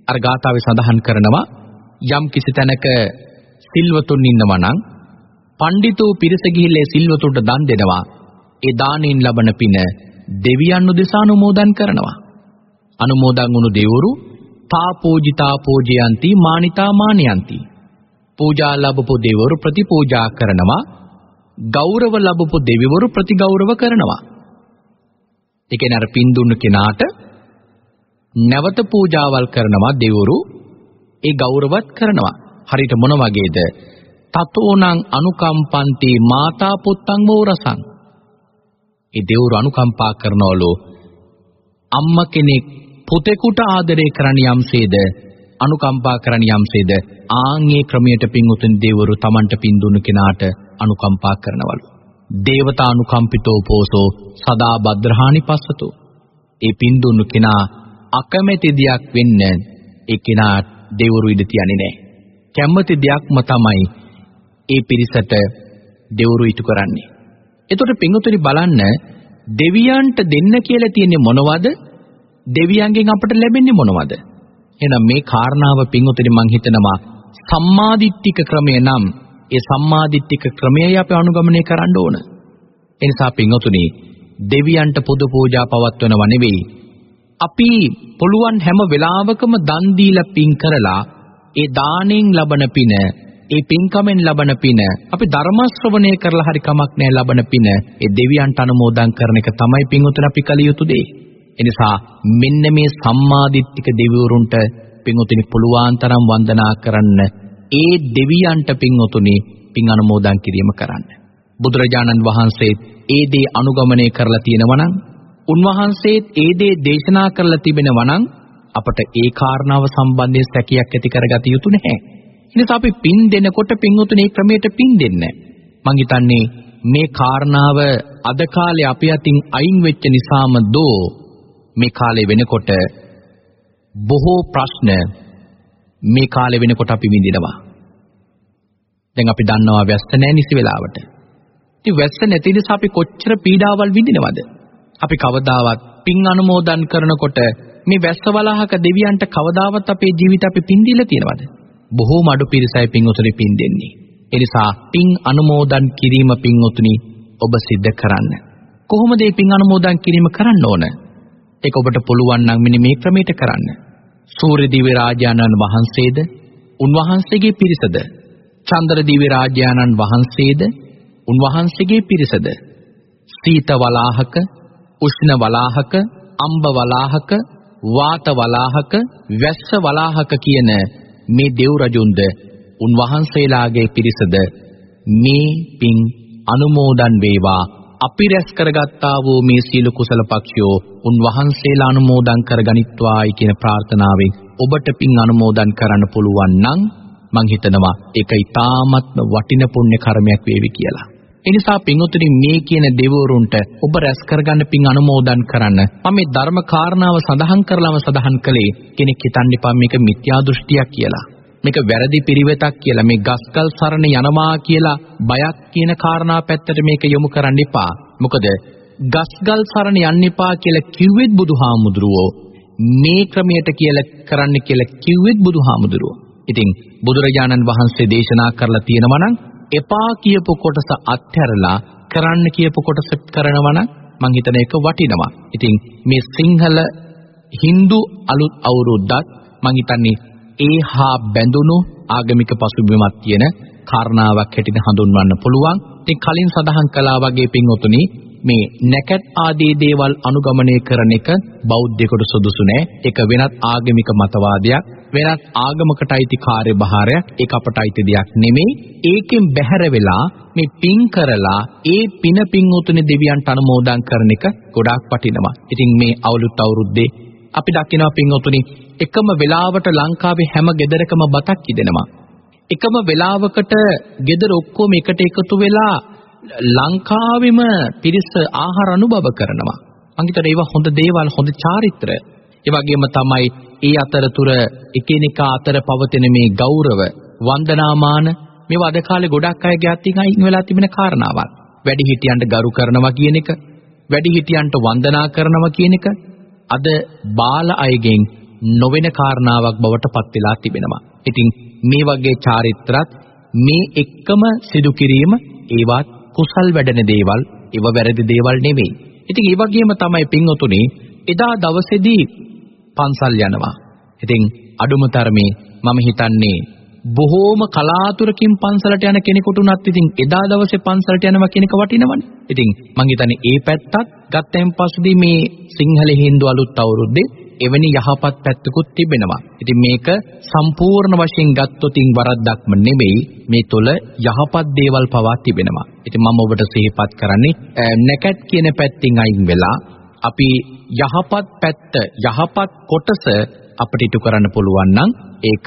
අර ගාථාවේ සඳහන් කරනවා යම් කිසි තැනක සිල්වතුන් ඉන්නවා නම් පඬිතෝ පිරිස ගිහිල්ලා සිල්වතුන්ට දන් දෙනවා. ඒ දානෙන් ලබන පින දෙවියන් උදෙසා අනුමෝදන් කරනවා. අනුමෝදන් වුණු දෙවරු තා පූජිතා පූජයන්ති මානිතා මානයන්ති පූජා ලැබපු දෙවිවරු ප්‍රතිපූජා කරනවා. ගෞරව ලැබපු දෙවිවරු ප්‍රතිගෞරව කරනවා. ඒ කියන්නේ අර පින් දුන්න කෙනාට නැවත පූජාවල් කරනවා දෙවිවරු. ඒ ගෞරවත් කරනවා. හරියට මොන වගේද? තතෝනං අනුකම්පන්ති මාතා පුත්තං වෝරසං. ඒ දෙවිවරු අනුකම්පා කරනවලු. අම්මා කෙනෙක් පුතෙකුට ආදරය කරන්න යම්සේද? අනුකම්පා කරන්න යම්සේද? ආන්ගේ ක්‍රමයට පින්වතුන් දෙවරු Tamanට පින් දුන්නු කෙනාට අනුකම්පා කරනවලු. දේවතා අනුකම්පිතෝ පෝසෝ සදා භද්‍රහානි පස්සතෝ. ඒ පින් දුන්නු කෙනා අකමැති දෙයක් වෙන්න ඒ කෙනා දෙවරු ඉඳ තියන්නේ නැහැ. කැමති දෙයක්ම තමයි ඒ පිරිසට දෙවරු ඉටු කරන්නේ. එතකොට පින්වතුනි බලන්න දෙවියන්ට දෙන්න කියලා තියෙන්නේ මොනවද? දෙවියන්ගෙන් අපට ලැබෙන්නේ මොනවද? එහෙනම් මේ කාරණාව පින්වතුනි මං හිතනවා සම්මාදිට්ඨික ක්‍රමය නම් ඒ සම්මාදිට්ඨික ක්‍රමයයි අපි අනුගමනය කරන්න ඕන. ඒ නිසා පින්වතුනි දෙවියන්ට පොදු පූජා පවත්වනව නෙවෙයි. අපි පුළුවන් හැම වෙලාවකම දන් දීලා පින් කරලා ඒ දාණයෙන් ලබන පින ඒ පින්කමෙන් ලබන පින අපි ධර්ම ශ්‍රවණය කරලා හරි කමක් නැහැ ලබන පින ඒ දෙවියන්ට අනුමෝදන් කරන එක තමයි පින්වතුනි අපි කළ යුතු දේ. එනිසා මෙන්න මේ සම්මාදිට්ඨික දෙවිවරුන්ට පින්වතුනි පුළුවන් තරම් වන්දනා කරන්න ඒ දෙවියන්ට පින්වතුනි පින් අනුමෝදන් කිරීම කරන්න. බුදුරජාණන් වහන්සේ ඒ දේ අනුගමනය කරලා තියෙනවා නම් උන්වහන්සේත් ඒ දේ දේශනා කරලා තිබෙනවා නම් අපට ඒ කාරණාව සම්බන්ධයෙන් සැකයක් ඇති කරගත යුතු නැහැ. එනිසා අපි පින් දෙනකොට පින්වතුනි මේ ක්‍රමයට පින් දෙන්න. මං හිතන්නේ මේ කාරණාව අද කාලේ අපි අතින් අයින් වෙච්ච නිසාම දෝ මේ කාලේ වෙනකොට බොහෝ ප්‍රශ්න මේ කාලේ වෙනකොට අපි විඳිනවා. දැන් අපි දන්නවා වැස්ස නැහැ නිසි වෙලාවට. ඉතින් වැස්ස නැති නිසා අපි කොච්චර පීඩාවල් විඳිනවද? අපි කවදාවත් පින් අනුමෝදන් කරනකොට මේ වැස්ස වලහක දෙවියන්ට කවදාවත් අපේ ජීවිත අපි පින් දීලා තියෙනවද? බොහෝම අඩු පිරිසයි පින් උතුරේ පින් දෙන්නේ. ඒ නිසා පින් අනුමෝදන් කිරීම පින් උතුනි ඔබ සිද්ධ කරන්න. කොහොමද මේ පින් අනුමෝදන් කිරීම කරන්න ඕන? ඒක ඔබට පුළුවන් නම් මෙන්න මේ ක්‍රමයට කරන්න. සූර්ය දිව්‍ය රාජානන් වහන්සේද, උන්වහන්සේගේ පිරිසද, චන්ද්‍ර දිව්‍ය රාජානන් වහන්සේද, උන්වහන්සේගේ පිරිසද, සීත වලාහක, උෂ්ණ වලාහක, අම්බ වලාහක, වාත වලාහක, වැස්ස වලාහක කියන මේ දෙව් රජුන්ද උන්වහන්සේලාගේ පිරිසද? මේ පින් අනුමෝදන් වේවා අපි රැස් කරගත්තා වූ මේ සීල කුසල පක්ෂයෝ උන්වහන්සේලා අනුමෝදන් කරගනිත්වායි කියන ප්‍රාර්ථනාවෙන් ඔබට පින් අනුමෝදන් කරන්න පුළුවන් නම් මං හිතනවා ඒක ඊ타මත්ම වටින පුණ්‍ය කර්මයක් වේවි කියලා. ඒ නිසා පින්වතුනි මේ කියන දෙවිවරුන්ට ඔබ රැස් කරගන්න පින් අනුමෝදන් කරන්න මම මේ ධර්ම කාරණාව සඳහන් කරලම සඳහන් කළේ කෙනෙක් හිතන්න එපා මේක මිත්‍යා දෘෂ්ටියක් කියලා. මේක වැරදි පිරිවෙතක් කියලා මේ ගස්කල් සරණ යනවා කියලා බයක් කියන කාරණා පැත්තට මේක යොමු කරන්න එපා. මොකද ගස්ගල් සරණ යන්න එපා කියලා කිව්වෙත් බුදුහාමුදුරුවෝ මේ ක්‍රමයට කියලා කරන්න කියලා කිව්වෙත් බුදුහාමුදුරුවෝ. ඉතින් බුදුරජාණන් වහන්සේ දේශනා කරලා තියෙනවා නම් එපා කියපු කොටස අත්හැරලා කරන්න කියපු කොටස කරනවා නම් මං හිතන එක වටිනවා. ඉතින් මේ සිංහල Hindu අලුත් අවුරුද්දත් මං හිතන්නේ ඒ හා බැඳුණු ආගමික පසුබිමක් තියෙන කාරණාවක් හැටියට හඳුන්වන්න පුළුවන්. ඉතින් කලින් සඳහන් කළා වගේ පින්වතුනි මේ නැකත් ආදී දේවල් අනුගමනය කරන එක බෞද්ධයෙකුට සුදුසු නෑ. ඒක වෙනත් ආගමික මතවාදයක්, වෙනත් ආගමකට අයිති කාර්යභාරයක්. ඒක අපට අයිති දෙයක් නෙමෙයි. ඒකෙන් බැහැර වෙලා මේ පින් කරලා ඒ පින පින් උතුනේ දෙවියන්ට අනුමෝදන් කරන එක ගොඩාක් වටිනවා. ඉතින් මේ අවුරුත් අවුරුද්දේ අපි දකිනවා පින් උතුනේ එකම වෙලාවට ලංකාවේ හැම ගෙදරකම බතක් ඉදෙනවා. එකම වෙලාවකට ගෙදර ඔක්කොම එකට එකතු වෙලා ලංකාවෙම පිරිස ආහාර අනුභව කරනවා. මං හිතන ඒවා හොඳ දේවල් හොඳ චාරිත්‍ර. ඒ වගේම තමයි ඒ අතරතුර එකිනෙකා අතර පවතින මේ ගෞරව, වන්දනාමාන මේවා අද කාලේ ගොඩක් අයගේ අතින් අයින් වෙලා තිබෙන කාරණාවක්. වැඩිහිටියන්ට ගරු කරනවා කියන එක, වැඩිහිටියන්ට වන්දනා කරනවා කියන එක අද බාල අයගෙන් නොවන කාරණාවක් බවට පත් වෙලා තිබෙනවා. ඉතින් මේ වගේ චාරිත්‍රාත් මේ එක්කම සිදු කිරීම ඒවත් කුසල් වැඩෙන දේවල්, ඒව වැරදි දේවල් නෙවෙයි. ඉතින් ඒ වගේම තමයි පින්වතුනි එදා දවසේදී පන්සල් යනවා. ඉතින් අඩුම තරමේ මම හිතන්නේ බොහෝම කලාතුරකින් පන්සලට යන කෙනෙකුට උනත් ඉතින් එදා දවසේ පන්සලට යනවා කියන එක වටිනවනේ. ඉතින් මං හිතන්නේ ඒ පැත්තත් ගත්තයින් පස්සේදී මේ සිංහල හින්දු අලුත් අවුරුද්දේ එවැනි යහපත් පැත්තකුත් තිබෙනවා. ඉතින් මේක සම්පූර්ණ වශයෙන් ගත්තොතින් වරද්දක්ම නෙමෙයි මේ තුළ යහපත් දේවල් පවා තිබෙනවා. ඉතින් මම ඔබට සිහිපත් කරන්නේ නැකත් කියන පැත්තෙන් අයින් වෙලා අපි යහපත් පැත්ත යහපත් කොටස අපිට ඉටු කරන්න පුළුවන් නම් ඒක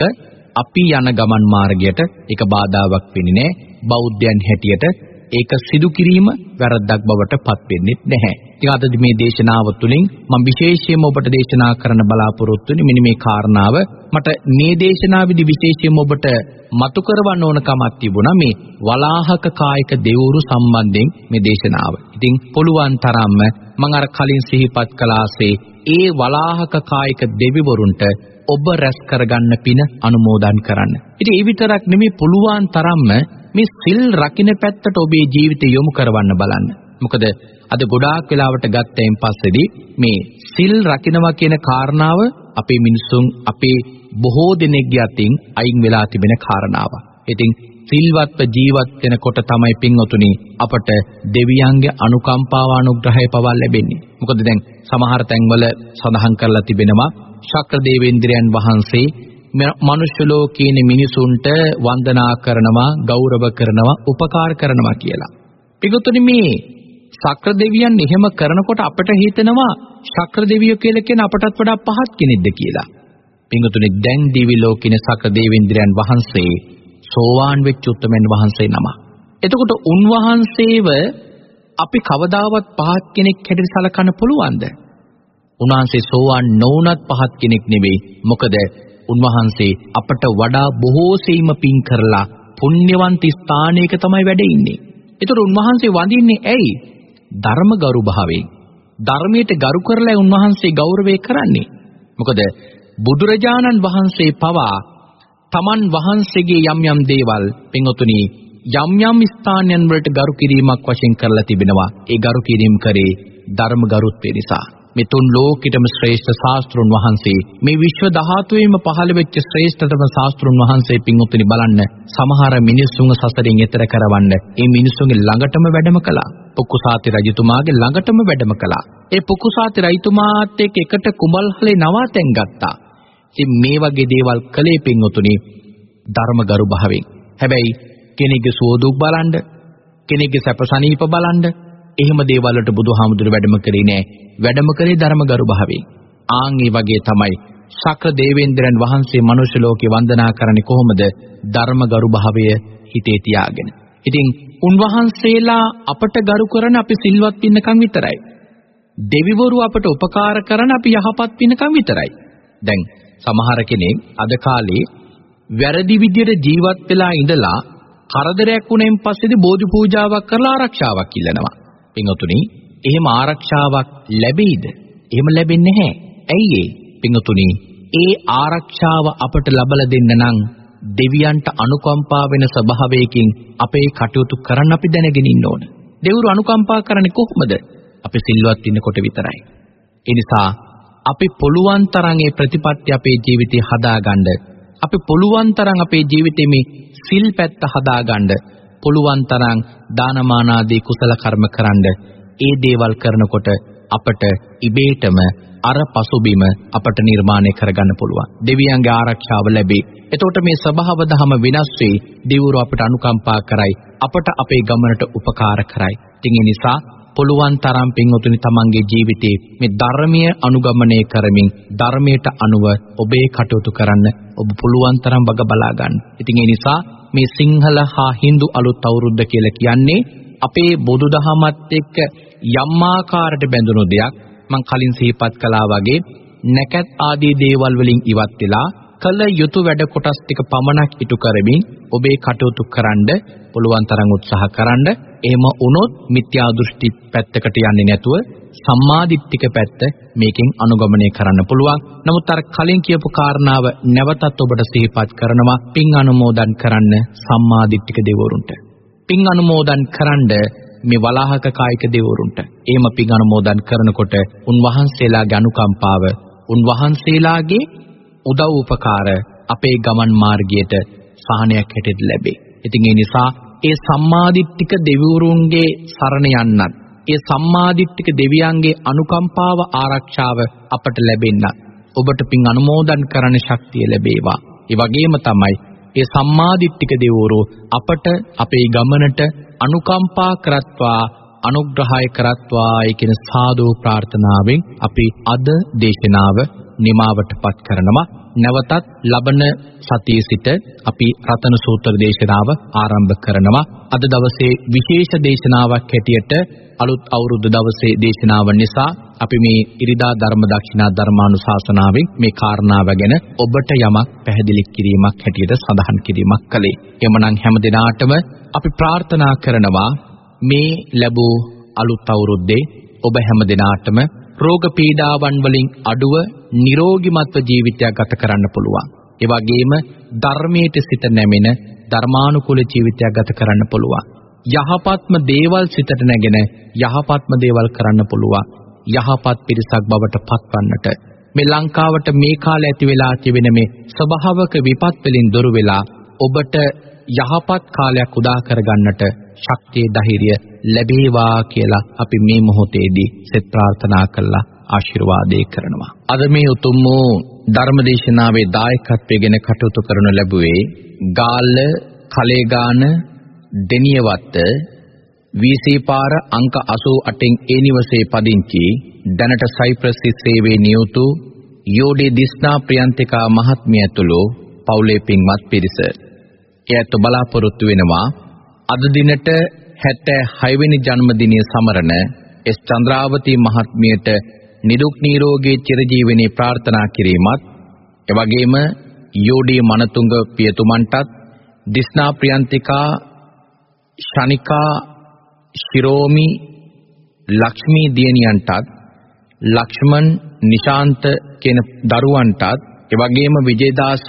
අපි යන ගමන් මාර්ගයට ඒක බාධාවක් වෙන්නේ නැහැ. බෞද්ධයන් හැටියට ඒක සිදු කිරීම වැරද්දක් බවට පත් වෙන්නේ නැහැ. ඉතින් අද මේ දේශනාව තුළින් මම විශේෂයෙන්ම ඔබට දේශනා කරන්න බලාපොරොත්තු වෙන්නේ මෙන්න මේ කාරණාව මට මේ දේශනාවේදී විශේෂයෙන්ම ඔබට මතු කරවන්න ඕන කමක් තිබුණා මේ වලාහක කායික දෙවුරු සම්බන්ධයෙන් මේ දේශනාව. ඉතින් පුළුවන් තරම්ම මම අර කලින් සිහිපත් කළාසේ ඒ වලාහක කායික දෙවිවරුන්ට ඔබ රැස් කරගන්න පින අනුමෝදන් කරන්න. ඉතින් ඒ විතරක් නෙමෙයි පුළුවන් තරම්ම මේ සිල් රකින්න පැත්තට ඔබේ ජීවිතය යොමු කරවන්න බලන්න. මොකද අද ගොඩාක් වෙලාවට ගත්තයින් පස්සේදී මේ සිල් රකින්නවා කියන කාරණාව අපේ මිනිසුන් අපේ බොහෝ දෙනෙක්ගේ අතින් අයින් වෙලා තිබෙන කාරණාවක්. ඉතින් සිල්වත්ව ජීවත් වෙනකොට තමයි පින්වතුනි අපට දෙවියන්ගේ අනුකම්පාව අනුග්‍රහය පවා ලැබෙන්නේ. මොකද දැන් සමහර තැන්වල සඳහන් කරලා තිබෙනවා ශක්‍ර දේවේන්ද්‍රයන් වහන්සේ මනුෂ්‍ය ලෝකයේ මිනිසුන්ට වන්දනා කරනවා, ගෞරව කරනවා, උපකාර කරනවා කියලා. පිටුතුනි මේ ශක්‍ර දෙවියන් එහෙම කරනකොට අපට හිතෙනවා ශක්‍ර දෙවියෝ කියලා කියන අපටත් වඩා පහත් කෙනෙක්ද කියලා. පිටුතුනි දැන් දිවි ලෝකින ශක්‍ර දේවේන්ද්‍රයන් වහන්සේ සෝවාන් වෙච්ච උත්තමයන් වහන්සේ නම. එතකොට උන්වහන්සේව අපි කවදාවත් පහත් කෙනෙක් හැටියට සලකන්න පුළුවන්ද? උන්වහන්සේ සෝවාන් නොවුනත් පහත් කෙනෙක් නෙවෙයි. මොකද උන්වහන්සේ අපට වඩා බොහෝ සෙයිම පින් කරලා පුණ්‍යවන්ත ස්ථානයක තමයි වැඩ ඉන්නේ. ඒතර උන්වහන්සේ වඳින්නේ ඇයි? ධර්මගරු භාවයෙන්. ධර්මයට ගරු කරලා උන්වහන්සේ ගෞරවය කරන්නේ. මොකද බුදුරජාණන් වහන්සේ පවා තමන් වහන්සේගේ යම් යම් දේවල් පින්වතුනි යම් යම් ස්ථානයන් වලට ගරු කිරීමක් වශයෙන් කරලා තිබෙනවා. ඒ ගරු කිරීම කරේ ධර්ම ගරුත්වය නිසා. මේ තුන් ලෝකෙටම ශ්‍රේෂ්ඨ ශාස්ත්‍රුන් වහන්සේ මේ විශ්ව ධාතුවේම පහළ වෙච්ච ශ්‍රේෂ්ඨතම ශාස්ත්‍රුන් වහන්සේ පින්වතුනි බලන්න සමහර මිනිස්සුන්ව සසරින් එතර කරවන්න ඒ මිනිස්සුන්ගේ ළඟටම වැඩම කළා. පුකුසාති රජතුමාගේ ළඟටම වැඩම කළා. ඒ පුකුසාති රජතුමාත් එක්ක එකට කුඹල්හලේ නවාතැන් ගත්තා. ඉතින් මේ වගේ දේවල් කලේ පින්වතුනි ධර්මගරු භාවයෙන්. හැබැයි කෙනෙක්ගේ සුවදුක් බලන්න, කෙනෙක්ගේ සැපසනීප බලන්න එහෙම දේවල් වලට බුදුහාමුදුරු වැඩම කරේ නෑ. වැඩම කරේ ධර්මගරු භාවයෙන්. ආන් ඒ වගේ තමයි ශක්‍ර දේවේන්ද්‍රයන් වහන්සේ මනුෂ්‍ය ලෝකේ වන්දනා කරන්නේ කොහොමද? ධර්මගරු භාවය හිතේ තියාගෙන. ඉතින් උන්වහන්සේලා අපට ගරු කරන අපි සිල්වත් වෙන්නකම් විතරයි. දෙවිවරු අපට උපකාර කරන අපි යහපත් වෙන්නකම් විතරයි. දැන් සමහර කෙනෙක් අද කාලේ වැරදි විදියට ජීවත් වෙලා ඉඳලා කරදරයක් වුණෙන් පස්සේදී බෝධි පූජාවක් කරලා ආරක්ෂාවක් ඉල්ලනවා. පින්වතුනි, එහෙම ආරක්ෂාවක් ලැබෙයිද? එහෙම ලැබෙන්නේ නැහැ. ඇයි ඒ? පින්වතුනි, ඒ ආරක්ෂාව අපට ලබලා දෙන්න නම් දෙවියන්ට අනුකම්පා වෙන ස්වභාවයකින් අපේ කටයුතු කරන්න අපි දැනගෙන ඉන්න ඕන. දෙවිවරු අනුකම්පා කරන්නේ කොහොමද? අපි සිල්වත් ඉන්නකොට විතරයි. ඒ නිසා අපි පුළුවන් තරම් මේ ප්‍රතිපත්ති අපේ ජීවිතේ හදාගන්න අපි පුළුවන් තරම් අපේ ජීවිතේ මේ සිල් පැත්ත හදාගන්න පුළුවන් තරම් දානමාන ආදී කුසල කර්ම කරන්න ඒ දේවල් කරනකොට අපට ඉබේටම අර පසුබිම අපට නිර්මාණය කරගන්න පුළුවන්. දෙවියන්ගේ ආරක්ෂාව ලැබේ. එතකොට මේ ස්වභාව දහම වෙනස් වෙයි. දෙවිවරු අපට අනුකම්පා කරයි. අපට අපේ ගමනට උපකාර කරයි. ඉතින් ඒ නිසා පුළුවන් තරම් පින්වතුනි තමන්ගේ ජීවිතේ මේ ධර්මීය අනුගමනය කරමින් ධර්මයට අනුව ඔබේ කටයුතු කරන්න ඔබ පුළුවන් තරම් වග බලා ගන්න. ඉතින් ඒ නිසා මේ සිංහල හා Hindu අලුත් අවුරුද්ද කියලා කියන්නේ අපේ බුදුදහමත් එක්ක යම් ආකාරයට බැඳුණු දෙයක්. මම කලින් සිහිපත් කළා වගේ නැකත් ආදී දේවල් වලින් ඉවත් වෙලා කල යුතු වැඩ කොටස් ටික පමණක් ඉටු කරමින් ඔබේ කටයුතු කරන්න පුළුවන් තරම් උත්සාහ කරන්න එහෙම වුණොත් මිත්‍යා දෘෂ්ටි පැත්තකට යන්නේ නැතුව සම්මාදිට්ඨික පැත්ත මේකෙන් අනුගමනය කරන්න පුළුවන්. නමුත් අර කලින් කියපු කාරණාව නැවතත් ඔබට සිහිපත් කරනවා පින් අනුමෝදන් කරන්න සම්මාදිට්ඨික දෙවරුන්ට. පින් අනුමෝදන් කරන්න මේ වලාහක කායික දෙවරුන්ට. එහෙම පින් අනුමෝදන් කරනකොට උන්වහන්සේලාගේ අනුකම්පාව උන්වහන්සේලාගේ උදව් උපකාර අපේ ගමන් මාර්ගයට සහනයක් හැටියට ලැබේ. ඉතින් ඒ නිසා ඒ සම්මාදිට්ඨික දෙවිවරුන්ගේ සරණ යන්නත් ඒ සම්මාදිට්ඨික දෙවියන්ගේ අනුකම්පාව ආරක්ෂාව අපට ලැබෙන්න ඔබට පින් අනුමෝදන් කරන්න ශක්තිය ලැබේවා. ඒ වගේම තමයි ඒ සම්මාදිට්ඨික දෙවිවරු අපට අපේ ගමනට අනුකම්පා කරත්වා අනුග්‍රහය කරත්වා කියන සාදු ප්‍රාර්ථනාවෙන් අපි අද දේශනාව නිමාවටපත් කරනවා නැවතත් ලබන සතියේ සිට අපි රතන සූත්‍ර දේශනාව ආරම්භ කරනවා. අද දවසේ විශේෂ දේශනාවක් හැටියට අලුත් අවුරුදු දවසේ දේශනාව නිසා අපි මේ ඉරිදා ධර්ම දක්ෂිනා ධර්මානුශාසනාවෙන් මේ කාරණාව ගැන ඔබට යමක් පැහැදිලි කිරීමක් හැටියට සඳහන් කිරීමක් කළේ. එමනම් හැම දිනාටම අපි ප්‍රාර්ථනා කරනවා මේ ලැබූ අලුත් අවුරුද්දේ ඔබ හැම දිනාටම රෝග පීඩාවන් වලින් අඩුව නිරෝගිමත්ව ජීවිතයක් ගත කරන්න පුළුවන්. ඒ වගේම ධර්මයේ සිට නැමෙන ධර්මානුකූල ජීවිතයක් ගත කරන්න පුළුවන්. යහපත්ම දේවල් සිතට නැගෙන යහපත්ම දේවල් කරන්න පුළුවන්. යහපත් පිරිසක් බවට පත්වන්නට මේ ලංකාවට මේ කාලේ ඇති වෙලා තිබෙන මේ ස්වභාවක විපත් වලින් දුර වෙලා ඔබට යහපත් කාලයක් උදා කරගන්නට ශක්තිය ධෛර්යය ලැබේවා කියලා අපි මේ මොහොතේදී සෙත් ප්‍රාර්ථනා කළා ආශිර්වාදේ කරනවා. අද මේ උතුම් වූ ධර්මදේශනාවේ දායකත්වයෙන් කටයුතු කරනු ලැබුවේ ගාල්ල කලේගාන දෙනියවත්ත වීසී පාර අංක 88න් ඒ නිවසේ පදිංචි දැනට සයිප්‍රස් සේවයේ නියුතු යෝඩේ දිස්නා ප්‍රියන්තිකා මහත්මිය ඇතුළු පවුලේ පින්වත් පිරිස. එයත් බලාපොරොත්තු වෙනවා අද දිනට 76 වෙනි ජන්මදිනය සමරන එස් චන්ද්‍රාවතී මහත්මියට නිදුක් නිරෝගී චිරජීවනයේ ප්‍රාර්ථනා කිරීමත් එවැගේම යෝඩී මනතුංග පියතුමන්ටත් දිස්නා ප්‍රියන්තිකා ශනිකා ශිරෝමි ලක්ෂ්මී දියණියන්ටත් ලක්ෂ්මන් නිශාන්ත කියන දරුවන්ටත් එවැගේම විජේදාස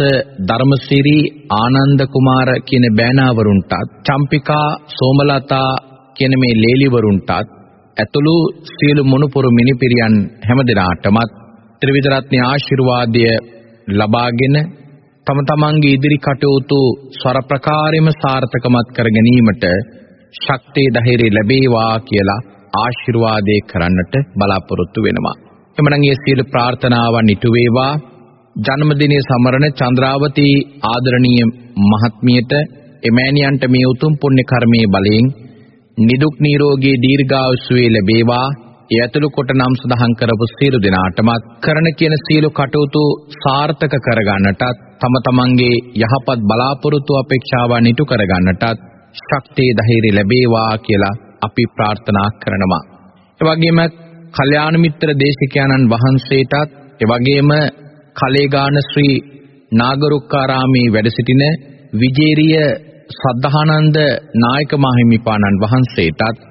ධර්මසිරි ආනන්ද කුමාර කියන බෑනාවරුන්ටත් චම්පිකා සෝමලතා කියන මේ ලේලිවරුන්ටත් ඇතුළු සියලු මොනුපුරු මිනිපිරියන් හැමදෙනාටමත් ත්‍රිවිධ රත්නයේ ආශිර්වාදය ලබාගෙන තම තමන්ගේ ඉදිරි කටයුතු ස්වර ප්‍රකාරෙම සාර්ථකමත් කර ගැනීමට ශක්තිය ධෛර්යය ලැබේවා කියලා ආශිර්වාදේ කරන්නට බලාපොරොත්තු වෙනවා. එමනම් මේ සියලු ප්‍රාර්ථනාවන් ඉටු වේවා ජන්මදිනයේ සමරන චන්ද්‍රාවතී ආදරණීය මහත්මියට එමෑණියන්ට මේ උතුම් පුණ්‍ය කර්මයේ බලයෙන් නිදුක් නිරෝගී දීර්ඝායුෂ ලැබේවා ඒ ඇතුළු කොට නම් සඳහන් කරපු සියලු දෙනාටමත් කරන කියන සියලු කටයුතු සාර්ථක කරගන්නටත් තම තමන්ගේ යහපත් බලාපොරොත්තු අපේක්ෂාවන් ඉටු කරගන්නටත් ශක්තිය ධෛර්ය ලැබේවා කියලා අපි ප්‍රාර්ථනා කරනවා. ඒ වගේම කල්යාණ මිත්‍ර දේශිකයන්න් වහන්සේටත් ඒ වගේම කලේගාන ශ්‍රී නාගරුක්කාරාමේ වැඩ සිටින විජේරිය සද්ධානන්ද නායක මාහිමිපාණන් වහන්සේටත්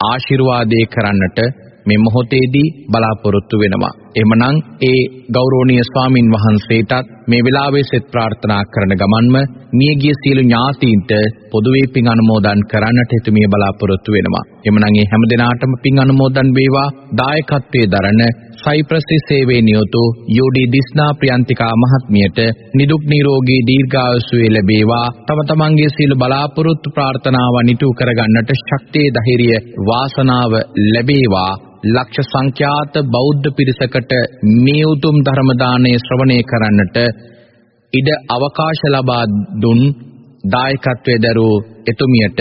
ආශිර්වාදේ කරන්නට මේ මොහොතේදී බලාපොරොත්තු වෙනවා. එහෙමනම් ඒ ගෞරවනීය ස්වාමින් වහන්සේටත් මේ වෙලාවේ සෙත් ප්‍රාර්ථනා කරන ගමන්ම මියගිය සියලු ඥාතීන්ට පොදුවේ පින් අනුමෝදන් කරන්නට හිතුමිය බලාපොරොත්තු වෙනවා. එහෙමනම් මේ හැම දිනාටම පින් අනුමෝදන් වේවා. දායකත්වයේ දරන සයිප්‍රස් සේවයේ නියුතු යෝඩි දිස්නා ප්‍රියන්තිකා මහත්මියට නිදුක් නිරෝගී දීර්ඝායුෂ ලැබේවා. තම තමන්ගේ සියලු බලාපොරොත්තු ප්‍රාර්ථනාවන් ඉටු කරගන්නට ශක්තිය ධෛර්යය වාසනාව ලැබේවා. ලක්ෂ සංඛ්‍යාත බෞද්ධ පිරිසකට මේ උතුම් ධර්ම දාණය ශ්‍රවණය කරන්නට ඉඩ අවකාශ ලබා දුන් දායකත්වයේ දරූ එතුමියට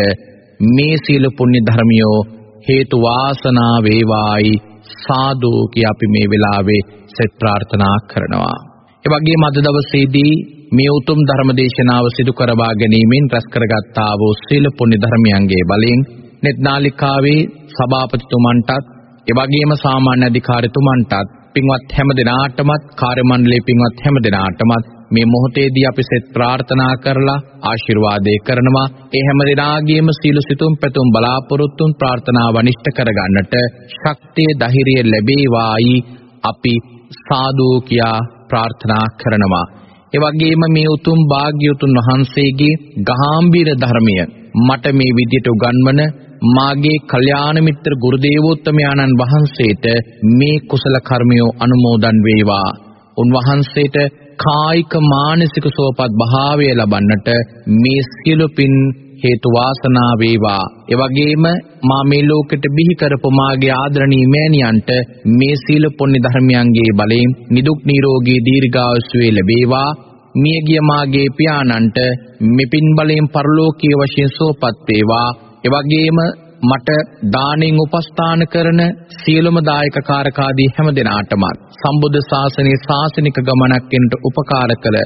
මේ සීල පුණ්‍ය ධර්මියෝ හේතු වාසනා වේවායි සාදු කිය අපි මේ වෙලාවේ සෙත් ප්‍රාර්ථනා කරනවා. ඒ වගේම අද දවසේදී මේ උතුම් ධර්ම දේශනාව සිදු කරවා ගැනීමෙන් රැස් කරගත්තා වූ සීල පුණ්‍ය ධර්මයන්ගේ බලයෙන් net නාලිකාවේ සභාපතිතුමන්ටත් ඒ වගේම සාමාන්‍ය අධිකාරිතුමන්ටත් පින්වත් හැම දිනාටමත් කාර්ය මණ්ඩලයේ පින්වත් හැම දිනාටමත් මේ මොහොතේදී අපි සෙත් ප්‍රාර්ථනා කරලා ආශිර්වාදේ කරනවා ඒ හැම දිනාගේම සීල සිතුම් පැතුම් බලාපොරොත්තුන් ප්‍රාර්ථනා වනිෂ්ඨ කරගන්නට ශක්තිය ධෛර්යය ලැබේවායි අපි සාදු කියා ප්‍රාර්ථනා කරනවා ඒ වගේම මේ උතුම් භාග්‍යවතුන් වහන්සේගේ ගාම්භීර ධර්මය මට මේ විදියට උගන්වන මාගේ කල්යාණ මිත්‍ර ගුරු දේවෝත්තමයාණන් වහන්සේට මේ කුසල කර්මය අනුමෝදන් වේවා. උන්වහන්සේට කායික මානසික සුවපත් භාවය ලබන්නට මේ සියලු පින් හේතු වාසනා වේවා. ඒ වගේම මා මේ ලෝකෙට බිහි කරපු මාගේ ආදරණීය මෑණියන්ට මේ සීල පුණ්‍ය ධර්මයන්ගේ බලයෙන් නිදුක් නිරෝගී දීර්ඝායුෂ ලැබේවා. මියගිය මාගේ පියාණන්ට මෙපින් බලයෙන් පරලෝකීය වශයෙන් සුවපත් වේවා. එවැගේම මට දානෙන් උපස්ථාන කරන සියලුම දායක කාරකාදී හැම දෙනාටම සම්බුද්ධ ශාසනයේ ශාසනික ගමනක් වෙනට උපකාර කළ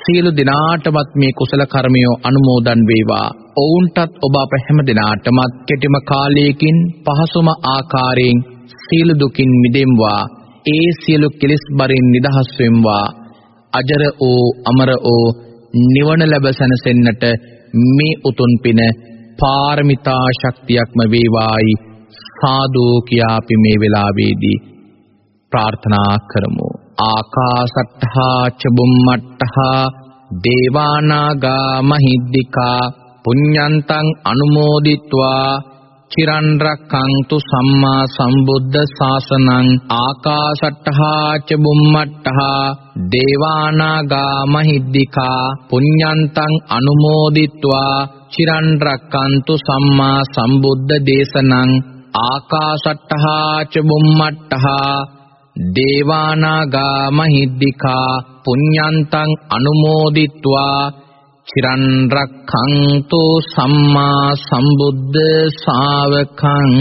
සියලු දෙනාටමත් මේ කුසල කර්මය අනුමෝදන් වේවා. ඔවුන්ටත් ඔබ අප හැම දෙනාටමත් කෙටිම කාලයකින් පහසුම ආකාරයෙන් සීල දුකින් මිදෙම්වා. ඒ සියලු කෙලෙස් බරින් නිදහස් වෙම්වා. අජර ඕ අමර ඕ නිවන ලැබ සැනසෙන්නට මේ උතුම් පින පාරමිතා ශක්තියක්ම වේවායි. සාදු කියා අපි මේ වෙලාවේදී ප්‍රාර්ථනා කරමු. ආකාසට්ඨා ච බුම්මට්ඨා දේවානාගා මහිද්దికා පුඤ්ඤන්තං අනුමෝදිත්වා චිරන් රක්ඛන්තු සම්මා සම්බුද්ධ ශාසනං ආකාශට්ඨා ච බුම්මට්ඨා දේවානාගා මහිද්దికා පුඤ්ඤන්තං අනුමෝදිත්වා චිරන් රක්ඛන්තු සම්මා සම්බුද්ධ දේශනං ආකාශට්ඨා ච බුම්මට්ඨා දේවානාගා මහිද්దికා පුඤ්ඤන්තං අනුමෝදිත්වා චිරන් රක්ඛන්තු සම්මා සම්බුද්ධ ශාවකං